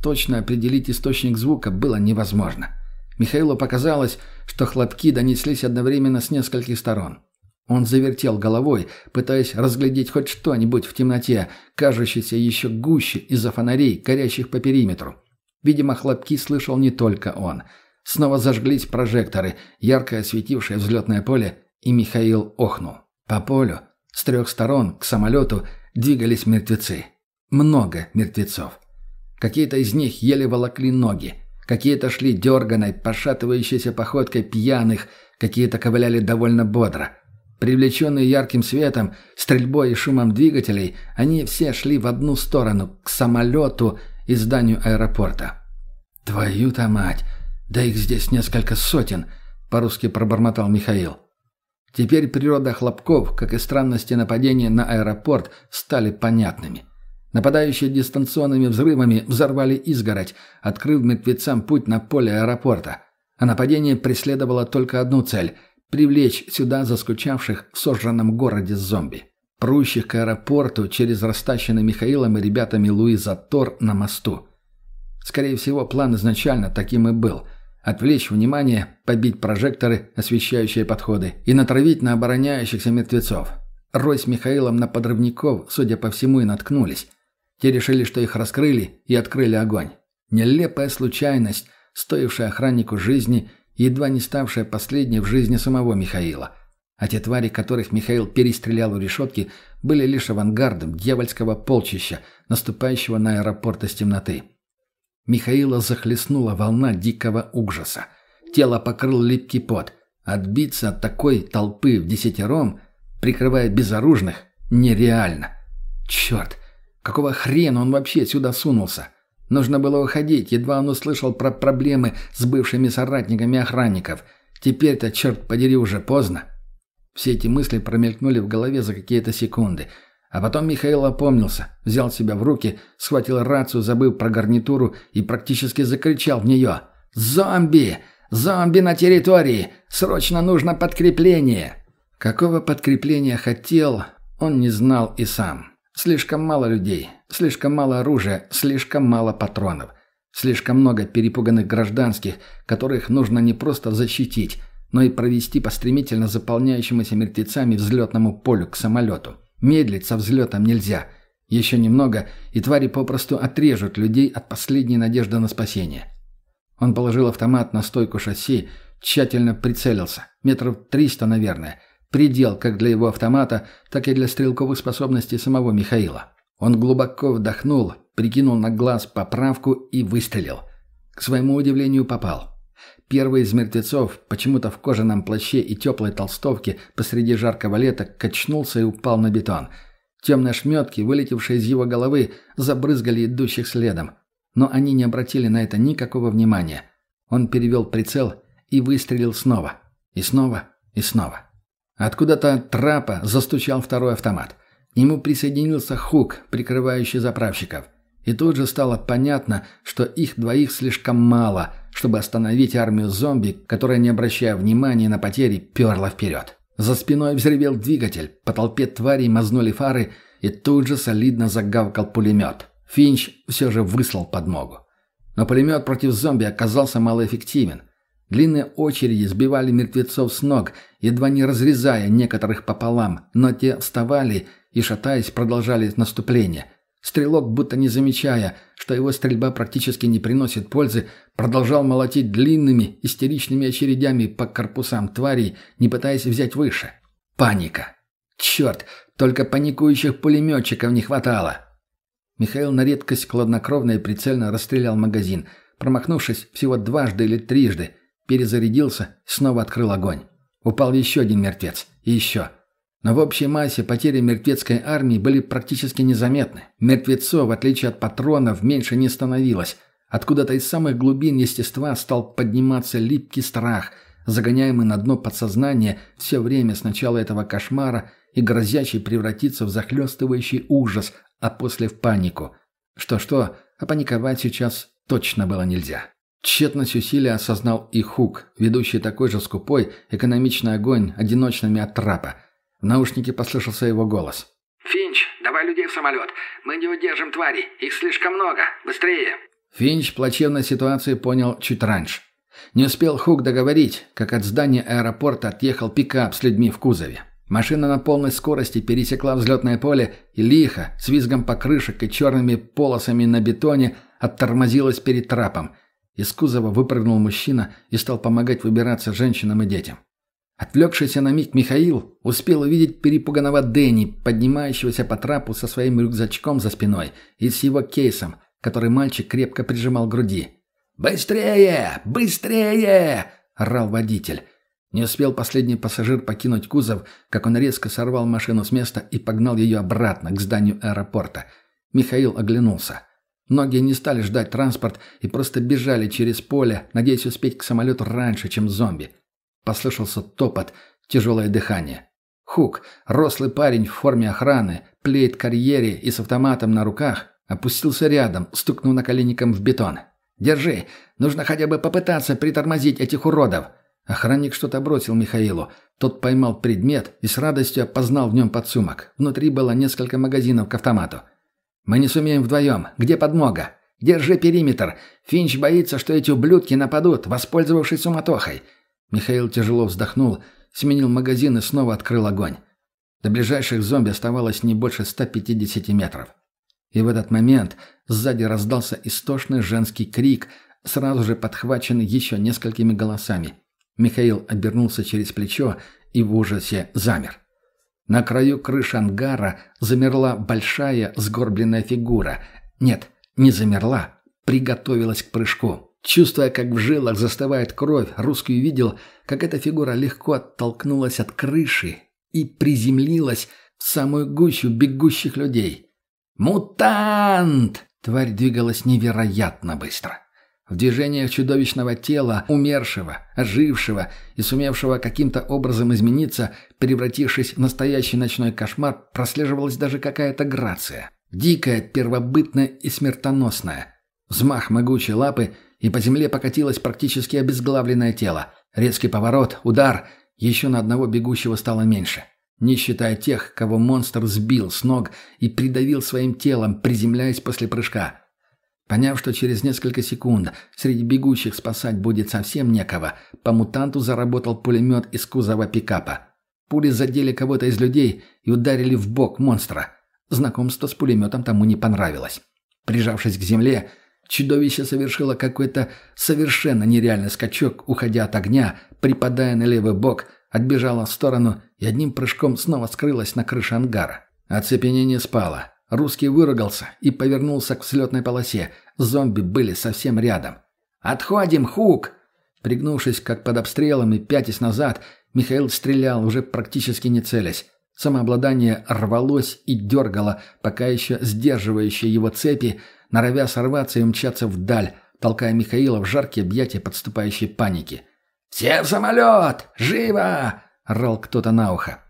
Точно определить источник звука было невозможно. Михаилу показалось, что хлопки донеслись одновременно с нескольких сторон. Он завертел головой, пытаясь разглядеть хоть что-нибудь в темноте, кажущейся еще гуще из-за фонарей, горящих по периметру. Видимо, хлопки слышал не только он. Снова зажглись прожекторы, ярко осветившее взлетное поле, и Михаил охнул. По полю, с трех сторон, к самолету, двигались мертвецы. Много мертвецов. Какие-то из них еле волокли ноги. Какие-то шли дерганой, пошатывающейся походкой пьяных, какие-то ковыляли довольно бодро. Привлеченные ярким светом, стрельбой и шумом двигателей, они все шли в одну сторону, к самолету и зданию аэропорта. «Твою-то мать! Да их здесь несколько сотен!» — по-русски пробормотал Михаил. Теперь природа хлопков, как и странности нападения на аэропорт, стали понятными. Нападающие дистанционными взрывами взорвали изгородь, открыв мертвецам путь на поле аэропорта. А нападение преследовало только одну цель – привлечь сюда заскучавших в сожранном городе зомби. Прущих к аэропорту через растащенный Михаилом и ребятами Луиза Тор на мосту. Скорее всего, план изначально таким и был – Отвлечь внимание, побить прожекторы, освещающие подходы, и натравить на обороняющихся мертвецов. Рой с Михаилом на подрывников, судя по всему, и наткнулись. Те решили, что их раскрыли, и открыли огонь. Нелепая случайность, стоившая охраннику жизни едва не ставшая последней в жизни самого Михаила. А те твари, которых Михаил перестрелял у решетки, были лишь авангардом дьявольского полчища, наступающего на аэропорт из темноты. Михаила захлестнула волна дикого ужаса. Тело покрыл липкий пот. Отбиться от такой толпы в десятером, прикрывая безоружных, нереально. Черт, какого хрена он вообще сюда сунулся? Нужно было уходить, едва он услышал про проблемы с бывшими соратниками охранников. Теперь-то, черт подери, уже поздно. Все эти мысли промелькнули в голове за какие-то секунды – а потом Михаил опомнился, взял себя в руки, схватил рацию, забыв про гарнитуру и практически закричал в нее. «Зомби! Зомби на территории! Срочно нужно подкрепление!» Какого подкрепления хотел, он не знал и сам. Слишком мало людей, слишком мало оружия, слишком мало патронов. Слишком много перепуганных гражданских, которых нужно не просто защитить, но и провести по стремительно заполняющемуся мертвецами взлетному полю к самолету. Медлить со взлетом нельзя. Еще немного, и твари попросту отрежут людей от последней надежды на спасение. Он положил автомат на стойку шасси, тщательно прицелился. Метров триста, наверное. Предел как для его автомата, так и для стрелковых способностей самого Михаила. Он глубоко вдохнул, прикинул на глаз поправку и выстрелил. К своему удивлению попал. Первый из мертвецов, почему-то в кожаном плаще и теплой толстовке посреди жаркого лета, качнулся и упал на бетон. Темные шметки, вылетевшие из его головы, забрызгали идущих следом. Но они не обратили на это никакого внимания. Он перевел прицел и выстрелил снова. И снова, и снова. Откуда-то от трапа застучал второй автомат. К нему присоединился Хук, прикрывающий заправщиков. И тут же стало понятно, что их двоих слишком мало, чтобы остановить армию зомби, которая, не обращая внимания на потери, перла вперед. За спиной взревел двигатель, по толпе тварей мазнули фары, и тут же солидно загавкал пулемет. Финч все же выслал подмогу. Но пулемет против зомби оказался малоэффективен. Длинные очереди сбивали мертвецов с ног, едва не разрезая некоторых пополам, но те вставали и, шатаясь, продолжали наступление – Стрелок, будто не замечая, что его стрельба практически не приносит пользы, продолжал молотить длинными, истеричными очередями по корпусам тварей, не пытаясь взять выше. Паника. Черт, только паникующих пулеметчиков не хватало. Михаил на редкость хладнокровно и прицельно расстрелял магазин, промахнувшись всего дважды или трижды, перезарядился, снова открыл огонь. Упал еще один мертвец. И еще. Но в общей массе потери мертвецкой армии были практически незаметны. Мертвецов, в отличие от патронов, меньше не становилось. Откуда-то из самых глубин естества стал подниматься липкий страх, загоняемый на дно подсознания все время с начала этого кошмара и грозящий превратиться в захлестывающий ужас, а после в панику. Что-что, а паниковать сейчас точно было нельзя. Тщетность усилия осознал и Хук, ведущий такой же скупой, экономичный огонь одиночными от трапа – в наушнике послышался его голос. «Финч, давай людей в самолет. Мы не удержим твари. Их слишком много. Быстрее!» Финч плачевной ситуации понял чуть раньше. Не успел Хук договорить, как от здания аэропорта отъехал пикап с людьми в кузове. Машина на полной скорости пересекла взлетное поле и лихо, с визгом покрышек и черными полосами на бетоне, оттормозилась перед трапом. Из кузова выпрыгнул мужчина и стал помогать выбираться женщинам и детям. Отвлекшийся на миг Михаил успел увидеть перепуганного Дэнни, поднимающегося по трапу со своим рюкзачком за спиной и с его кейсом, который мальчик крепко прижимал к груди. «Быстрее! Быстрее!» – орал водитель. Не успел последний пассажир покинуть кузов, как он резко сорвал машину с места и погнал ее обратно к зданию аэропорта. Михаил оглянулся. Многие не стали ждать транспорт и просто бежали через поле, надеясь успеть к самолету раньше, чем зомби. Послышался топот, тяжелое дыхание. Хук, рослый парень в форме охраны, плеет карьере и с автоматом на руках, опустился рядом, стукнув наколенником в бетон. «Держи! Нужно хотя бы попытаться притормозить этих уродов!» Охранник что-то бросил Михаилу. Тот поймал предмет и с радостью опознал в нем подсумок. Внутри было несколько магазинов к автомату. «Мы не сумеем вдвоем. Где подмога? Держи периметр. Финч боится, что эти ублюдки нападут, воспользовавшись суматохой. Михаил тяжело вздохнул, сменил магазин и снова открыл огонь. До ближайших зомби оставалось не больше 150 метров. И в этот момент сзади раздался истошный женский крик, сразу же подхваченный еще несколькими голосами. Михаил обернулся через плечо и в ужасе замер. На краю крыши ангара замерла большая сгорбленная фигура. Нет, не замерла, приготовилась к прыжку. Чувствуя, как в жилах застывает кровь, русский увидел, как эта фигура легко оттолкнулась от крыши и приземлилась в самую гущу бегущих людей. «Мутант!» Тварь двигалась невероятно быстро. В движениях чудовищного тела, умершего, ожившего и сумевшего каким-то образом измениться, превратившись в настоящий ночной кошмар, прослеживалась даже какая-то грация. Дикая, первобытная и смертоносная. Взмах могучей лапы — и по земле покатилось практически обезглавленное тело. Резкий поворот, удар. Еще на одного бегущего стало меньше. Не считая тех, кого монстр сбил с ног и придавил своим телом, приземляясь после прыжка. Поняв, что через несколько секунд среди бегущих спасать будет совсем некого, по мутанту заработал пулемет из кузова пикапа. Пули задели кого-то из людей и ударили в бок монстра. Знакомство с пулеметом тому не понравилось. Прижавшись к земле, Чудовище совершило какой-то совершенно нереальный скачок, уходя от огня, припадая на левый бок, отбежало в сторону и одним прыжком снова скрылось на крыше ангара. Оцепенение спало. Русский выругался и повернулся к взлетной полосе. Зомби были совсем рядом. «Отходим, Хук!» Пригнувшись, как под обстрелом и пятясь назад, Михаил стрелял, уже практически не целясь. Самообладание рвалось и дергало, пока еще сдерживающие его цепи норовя сорваться и умчаться вдаль, толкая Михаила в жаркие объятия подступающей паники. «Все в самолет! Живо!» — орал кто-то на ухо.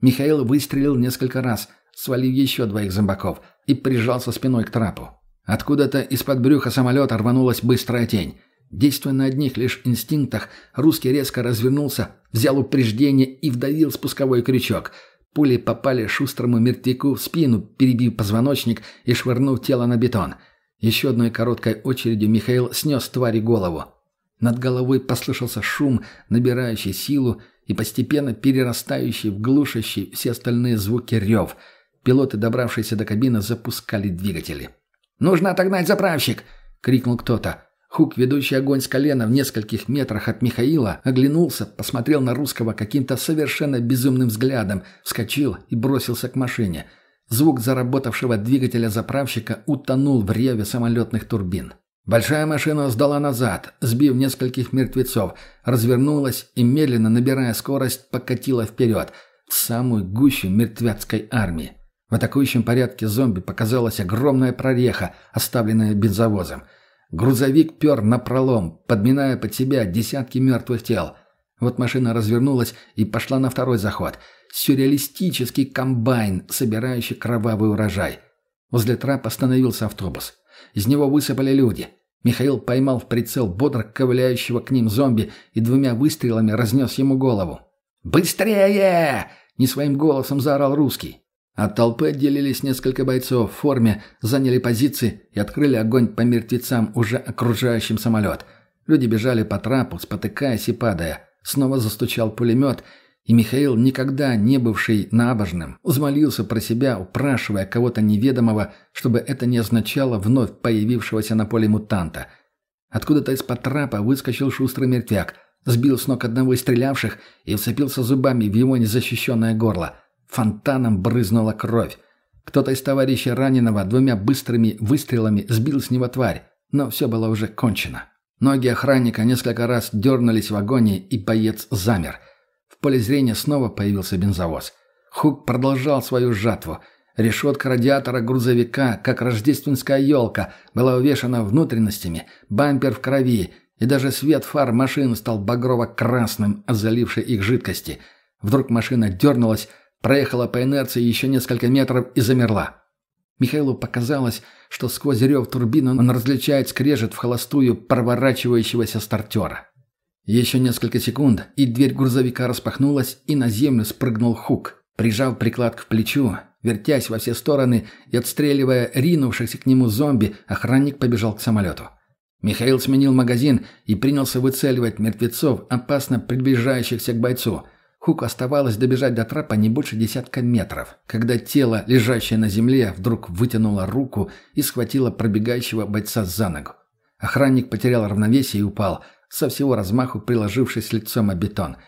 Михаил выстрелил несколько раз, свалив еще двоих зомбаков, и прижался спиной к трапу. Откуда-то из-под брюха самолета рванулась быстрая тень. Действуя на одних лишь инстинктах, русский резко развернулся, взял упреждение и вдавил спусковой крючок. Пули попали шустрому мертвяку в спину, перебив позвоночник и швырнув тело на бетон. Еще одной короткой очередью Михаил снес твари голову. Над головой послышался шум, набирающий силу и постепенно перерастающий в глушащий все остальные звуки рев. Пилоты, добравшиеся до кабины, запускали двигатели. «Нужно отогнать заправщик!» — крикнул кто-то. Хук, ведущий огонь с колена в нескольких метрах от Михаила, оглянулся, посмотрел на русского каким-то совершенно безумным взглядом, вскочил и бросился к машине. Звук заработавшего двигателя заправщика утонул в реве самолетных турбин. Большая машина сдала назад, сбив нескольких мертвецов, развернулась и, медленно набирая скорость, покатила вперед, в самую гущу мертвяцкой армии. В атакующем порядке зомби показалась огромная прореха, оставленная бензовозом. Грузовик пер напролом, подминая под себя десятки мертвых тел. Вот машина развернулась и пошла на второй заход. Сюрреалистический комбайн, собирающий кровавый урожай. Возле трап остановился автобус. Из него высыпали люди. Михаил поймал в прицел бодро ковыляющего к ним зомби и двумя выстрелами разнес ему голову. «Быстрее!» — не своим голосом заорал русский. От толпы отделились несколько бойцов в форме, заняли позиции и открыли огонь по мертвецам, уже окружающим самолет. Люди бежали по трапу, спотыкаясь и падая. Снова застучал пулемет, и Михаил, никогда не бывший набожным, взмолился про себя, упрашивая кого-то неведомого, чтобы это не означало вновь появившегося на поле мутанта. Откуда-то из-под трапа выскочил шустрый мертвяк, сбил с ног одного из стрелявших и вцепился зубами в его незащищенное горло. Фонтаном брызнула кровь. Кто-то из товарищей раненого двумя быстрыми выстрелами сбил с него тварь, но все было уже кончено. Ноги охранника несколько раз дернулись в агонии, и боец замер – поле зрения снова появился бензовоз. Хук продолжал свою жатву. Решетка радиатора грузовика, как рождественская елка, была увешана внутренностями, бампер в крови, и даже свет фар машин стал багрово-красным от залившей их жидкости. Вдруг машина дернулась, проехала по инерции еще несколько метров и замерла. Михаилу показалось, что сквозь рев турбины он различает скрежет в холостую проворачивающегося стартера. Еще несколько секунд, и дверь грузовика распахнулась, и на землю спрыгнул Хук. Прижав приклад к плечу, вертясь во все стороны и отстреливая ринувшихся к нему зомби, охранник побежал к самолету. Михаил сменил магазин и принялся выцеливать мертвецов, опасно приближающихся к бойцу. Хуку оставалось добежать до трапа не больше десятка метров, когда тело, лежащее на земле, вдруг вытянуло руку и схватило пробегающего бойца за ногу. Охранник потерял равновесие и упал – со всего размаху приложившись лицом о бетон.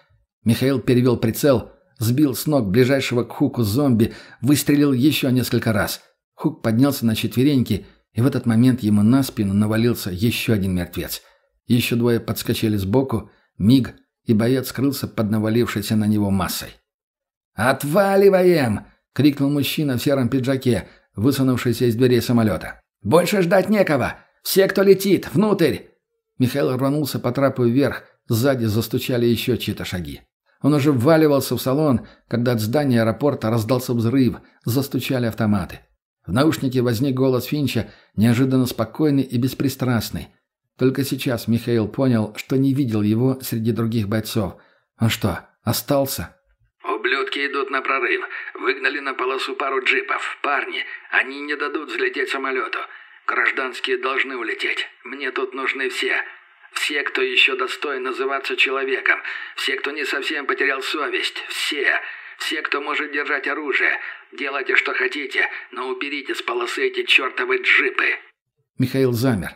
Михаил перевел прицел, сбил с ног ближайшего к Хуку зомби, выстрелил еще несколько раз. Хук поднялся на четвереньки, и в этот момент ему на спину навалился еще один мертвец. Еще двое подскочили сбоку, миг, и боец скрылся под навалившейся на него массой. «Отваливаем!» — крикнул мужчина в сером пиджаке, высунувшийся из дверей самолета. «Больше ждать некого! Все, кто летит, внутрь!» Михаил рванулся по трапу вверх, сзади застучали еще чьи-то шаги. Он уже вваливался в салон, когда от здания аэропорта раздался взрыв, застучали автоматы. В наушнике возник голос Финча, неожиданно спокойный и беспристрастный. Только сейчас Михаил понял, что не видел его среди других бойцов. Он что, остался? «Ублюдки идут на прорыв. Выгнали на полосу пару джипов. Парни, они не дадут взлететь самолету. Гражданские должны улететь. Мне тут нужны все. Все, кто еще достоин называться человеком. Все, кто не совсем потерял совесть. Все. Все, кто может держать оружие. Делайте, что хотите, но уберите с полосы эти чертовы джипы». Михаил замер.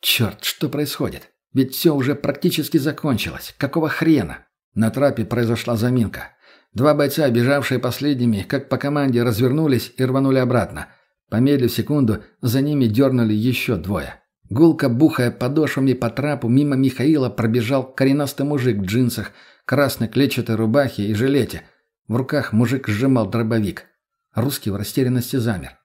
«Черт, что происходит? Ведь все уже практически закончилось. Какого хрена?» На трапе произошла заминка. Два бойца, бежавшие последними, как по команде, развернулись и рванули обратно. Помедлив секунду, за ними дернули еще двое. Гулко бухая подошвами по трапу, мимо Михаила пробежал коренастый мужик в джинсах, красной клетчатой рубахе и жилете. В руках мужик сжимал дробовик. Русский в растерянности замер.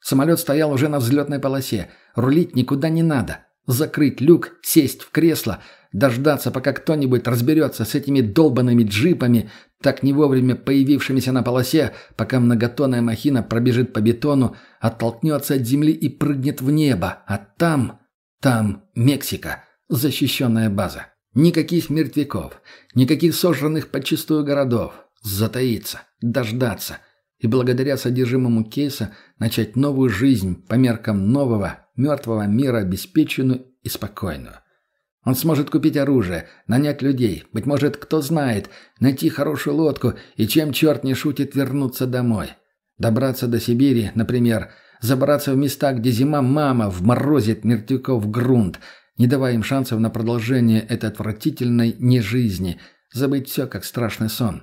Самолет стоял уже на взлетной полосе. Рулить никуда не надо. Закрыть люк, сесть в кресло, дождаться, пока кто-нибудь разберется с этими долбанными джипами, так не вовремя появившимися на полосе, пока многотонная махина пробежит по бетону, оттолкнется от земли и прыгнет в небо, а там, там Мексика, защищенная база. Никаких мертвяков, никаких сожранных подчистую городов. Затаиться, дождаться и благодаря содержимому кейса начать новую жизнь по меркам нового, мертвого мира, обеспеченную и спокойную. Он сможет купить оружие, нанять людей, быть может, кто знает, найти хорошую лодку и, чем черт не шутит, вернуться домой. Добраться до Сибири, например, забраться в места, где зима мама вморозит мертвяков в грунт, не давая им шансов на продолжение этой отвратительной нежизни, забыть все, как страшный сон.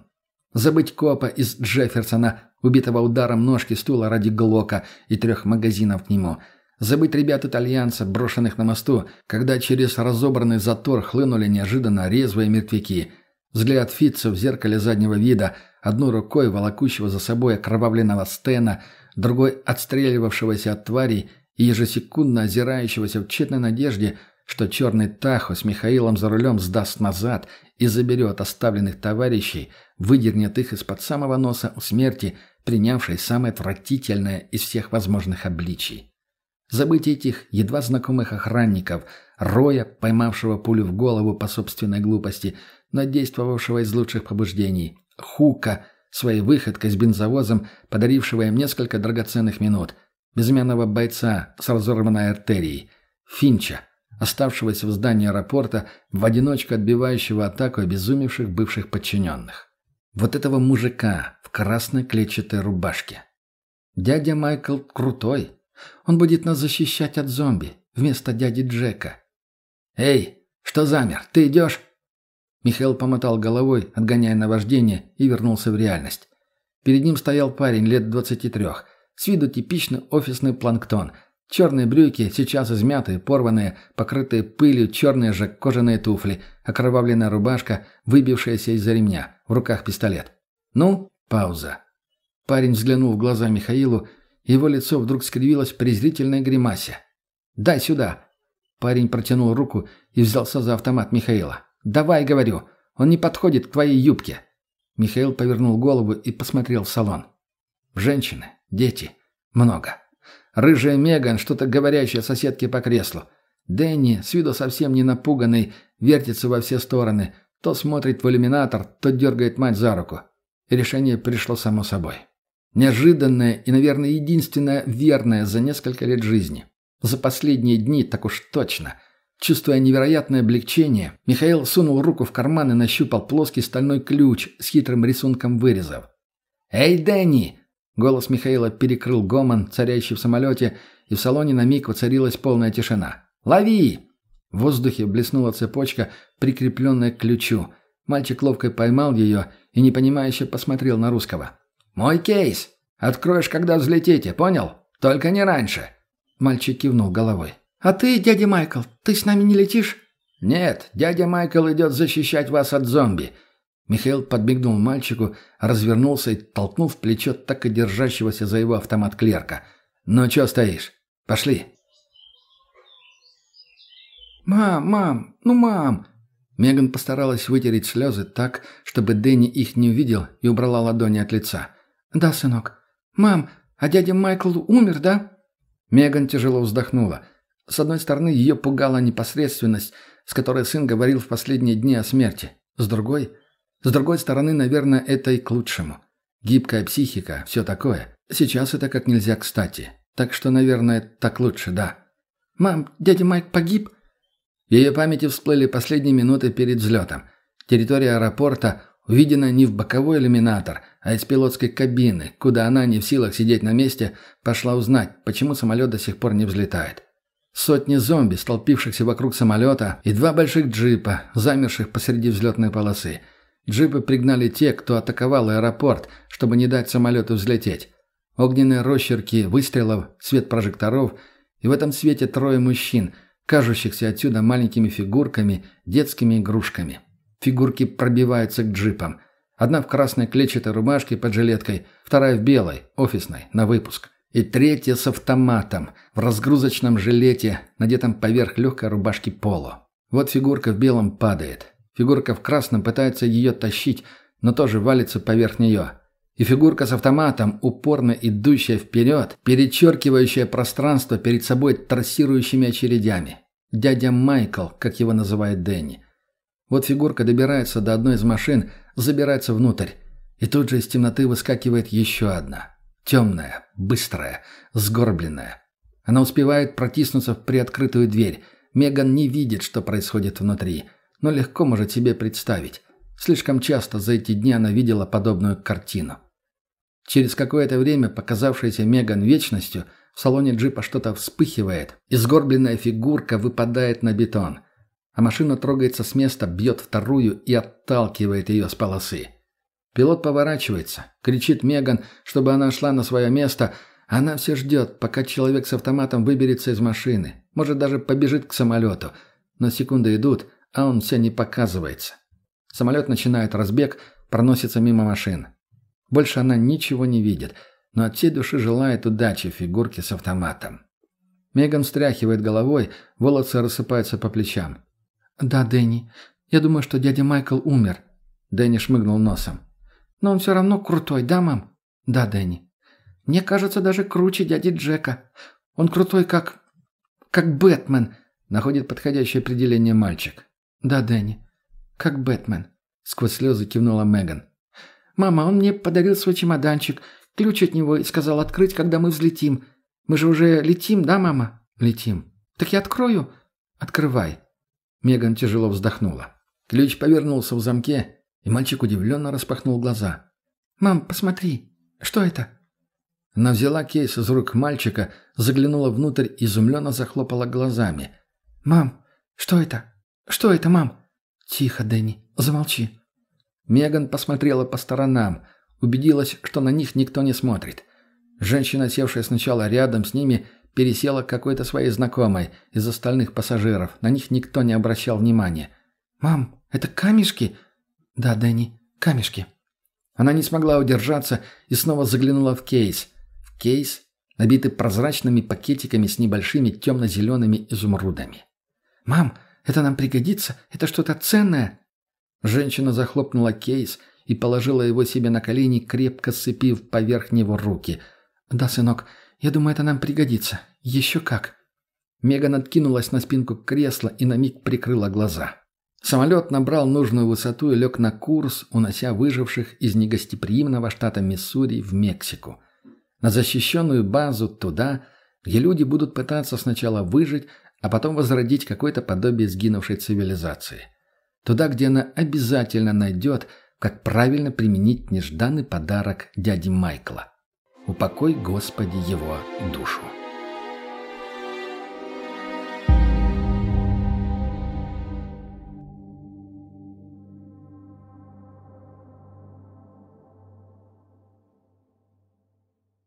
Забыть копа из Джефферсона, убитого ударом ножки стула ради Глока и трех магазинов к нему – Забыть ребят-итальянца, брошенных на мосту, когда через разобранный затор хлынули неожиданно резвые мертвяки. Взгляд Фитца в зеркале заднего вида, одной рукой волокущего за собой окровавленного Стена, другой отстреливавшегося от тварей и ежесекундно озирающегося в тщетной надежде, что черный Тахо с Михаилом за рулем сдаст назад и заберет оставленных товарищей, выдернет их из-под самого носа у смерти, принявшей самое отвратительное из всех возможных обличий. Забыть этих едва знакомых охранников, Роя, поймавшего пулю в голову по собственной глупости, но действовавшего из лучших побуждений, Хука, своей выходкой с бензовозом, подарившего им несколько драгоценных минут, безымянного бойца с разорванной артерией, Финча, оставшегося в здании аэропорта, в одиночку отбивающего атаку обезумевших бывших подчиненных. Вот этого мужика в красной клетчатой рубашке. Дядя Майкл крутой, он будет нас защищать от зомби, вместо дяди Джека. «Эй, что замер? Ты идешь?» Михаил помотал головой, отгоняя наваждение, и вернулся в реальность. Перед ним стоял парень лет двадцати трех. С виду типичный офисный планктон. Черные брюки, сейчас измятые, порванные, покрытые пылью черные же кожаные туфли, окровавленная рубашка, выбившаяся из-за ремня, в руках пистолет. «Ну?» Пауза. Парень взглянул в глаза Михаилу его лицо вдруг скривилось презрительной гримасе. «Дай сюда!» Парень протянул руку и взялся за автомат Михаила. «Давай, говорю, он не подходит к твоей юбке!» Михаил повернул голову и посмотрел в салон. «Женщины, дети, много. Рыжая Меган, что-то говорящая соседке по креслу. Дэнни, с виду совсем не напуганный, вертится во все стороны. То смотрит в иллюминатор, то дергает мать за руку. И решение пришло само собой. Неожиданное и, наверное, единственное верное за несколько лет жизни. За последние дни так уж точно. Чувствуя невероятное облегчение, Михаил сунул руку в карман и нащупал плоский стальной ключ с хитрым рисунком вырезов. «Эй, Дэнни!» Голос Михаила перекрыл гомон, царящий в самолете, и в салоне на миг воцарилась полная тишина. «Лови!» В воздухе блеснула цепочка, прикрепленная к ключу. Мальчик ловко поймал ее и непонимающе посмотрел на русского. «Мой кейс. Откроешь, когда взлетите, понял? Только не раньше». Мальчик кивнул головой. «А ты, дядя Майкл, ты с нами не летишь?» «Нет, дядя Майкл идет защищать вас от зомби». Михаил подмигнул мальчику, развернулся и толкнул в плечо так и держащегося за его автомат клерка. «Ну чё стоишь? Пошли!» «Мам, мам, ну мам!» Меган постаралась вытереть слезы так, чтобы Дэнни их не увидел и убрала ладони от лица. «Да, сынок. Мам, а дядя Майкл умер, да?» Меган тяжело вздохнула. С одной стороны, ее пугала непосредственность, с которой сын говорил в последние дни о смерти. С другой... С другой стороны, наверное, это и к лучшему. Гибкая психика, все такое. Сейчас это как нельзя кстати. Так что, наверное, так лучше, да. «Мам, дядя Майк погиб?» В ее памяти всплыли последние минуты перед взлетом. Территория аэропорта, увидена не в боковой иллюминатор, а из пилотской кабины, куда она, не в силах сидеть на месте, пошла узнать, почему самолет до сих пор не взлетает. Сотни зомби, столпившихся вокруг самолета, и два больших джипа, замерших посреди взлетной полосы. Джипы пригнали те, кто атаковал аэропорт, чтобы не дать самолету взлететь. Огненные росчерки выстрелов, свет прожекторов, и в этом свете трое мужчин, кажущихся отсюда маленькими фигурками, детскими игрушками. Фигурки пробиваются к джипам. Одна в красной клетчатой рубашке под жилеткой, вторая в белой, офисной, на выпуск. И третья с автоматом, в разгрузочном жилете, надетом поверх легкой рубашки поло. Вот фигурка в белом падает. Фигурка в красном пытается ее тащить, но тоже валится поверх нее. И фигурка с автоматом, упорно идущая вперед, перечеркивающая пространство перед собой трассирующими очередями. Дядя Майкл, как его называет Дэнни. Вот фигурка добирается до одной из машин, забирается внутрь. И тут же из темноты выскакивает еще одна. Темная, быстрая, сгорбленная. Она успевает протиснуться в приоткрытую дверь. Меган не видит, что происходит внутри, но легко может себе представить. Слишком часто за эти дни она видела подобную картину. Через какое-то время, показавшееся Меган вечностью, в салоне джипа что-то вспыхивает, и сгорбленная фигурка выпадает на бетон. А машина трогается с места, бьет вторую и отталкивает ее с полосы. Пилот поворачивается, кричит Меган, чтобы она шла на свое место. Она все ждет, пока человек с автоматом выберется из машины. Может, даже побежит к самолету. Но секунды идут, а он все не показывается. Самолет начинает разбег, проносится мимо машин. Больше она ничего не видит, но от всей души желает удачи фигурке с автоматом. Меган встряхивает головой, волосы рассыпаются по плечам. «Да, Дэнни. Я думаю, что дядя Майкл умер». Дэнни шмыгнул носом. «Но он все равно крутой, да, мам?» «Да, Дэнни. Мне кажется, даже круче дяди Джека. Он крутой, как... как Бэтмен», — находит подходящее определение мальчик. «Да, Дэнни. «Как Бэтмен», — сквозь слезы кивнула Меган. «Мама, он мне подарил свой чемоданчик, ключ от него и сказал открыть, когда мы взлетим. Мы же уже летим, да, мама?» «Летим». «Так я открою?» «Открывай». Меган тяжело вздохнула. Ключ повернулся в замке, и мальчик удивленно распахнул глаза. «Мам, посмотри, что это?» Она взяла кейс из рук мальчика, заглянула внутрь, изумленно захлопала глазами. «Мам, что это? Что это, мам?» «Тихо, Дэнни, замолчи». Меган посмотрела по сторонам, убедилась, что на них никто не смотрит. Женщина, севшая сначала рядом с ними, пересела к какой-то своей знакомой из остальных пассажиров. На них никто не обращал внимания. «Мам, это камешки?» «Да, Дэнни, камешки». Она не смогла удержаться и снова заглянула в кейс. В кейс, набитый прозрачными пакетиками с небольшими темно-зелеными изумрудами. «Мам, это нам пригодится? Это что-то ценное?» Женщина захлопнула кейс и положила его себе на колени, крепко сцепив поверх него руки. «Да, сынок, я думаю, это нам пригодится. Еще как». Меган откинулась на спинку кресла и на миг прикрыла глаза. Самолет набрал нужную высоту и лег на курс, унося выживших из негостеприимного штата Миссури в Мексику. На защищенную базу туда, где люди будут пытаться сначала выжить, а потом возродить какое-то подобие сгинувшей цивилизации. Туда, где она обязательно найдет, как правильно применить нежданный подарок дяди Майкла. Упокой, Господи, его душу.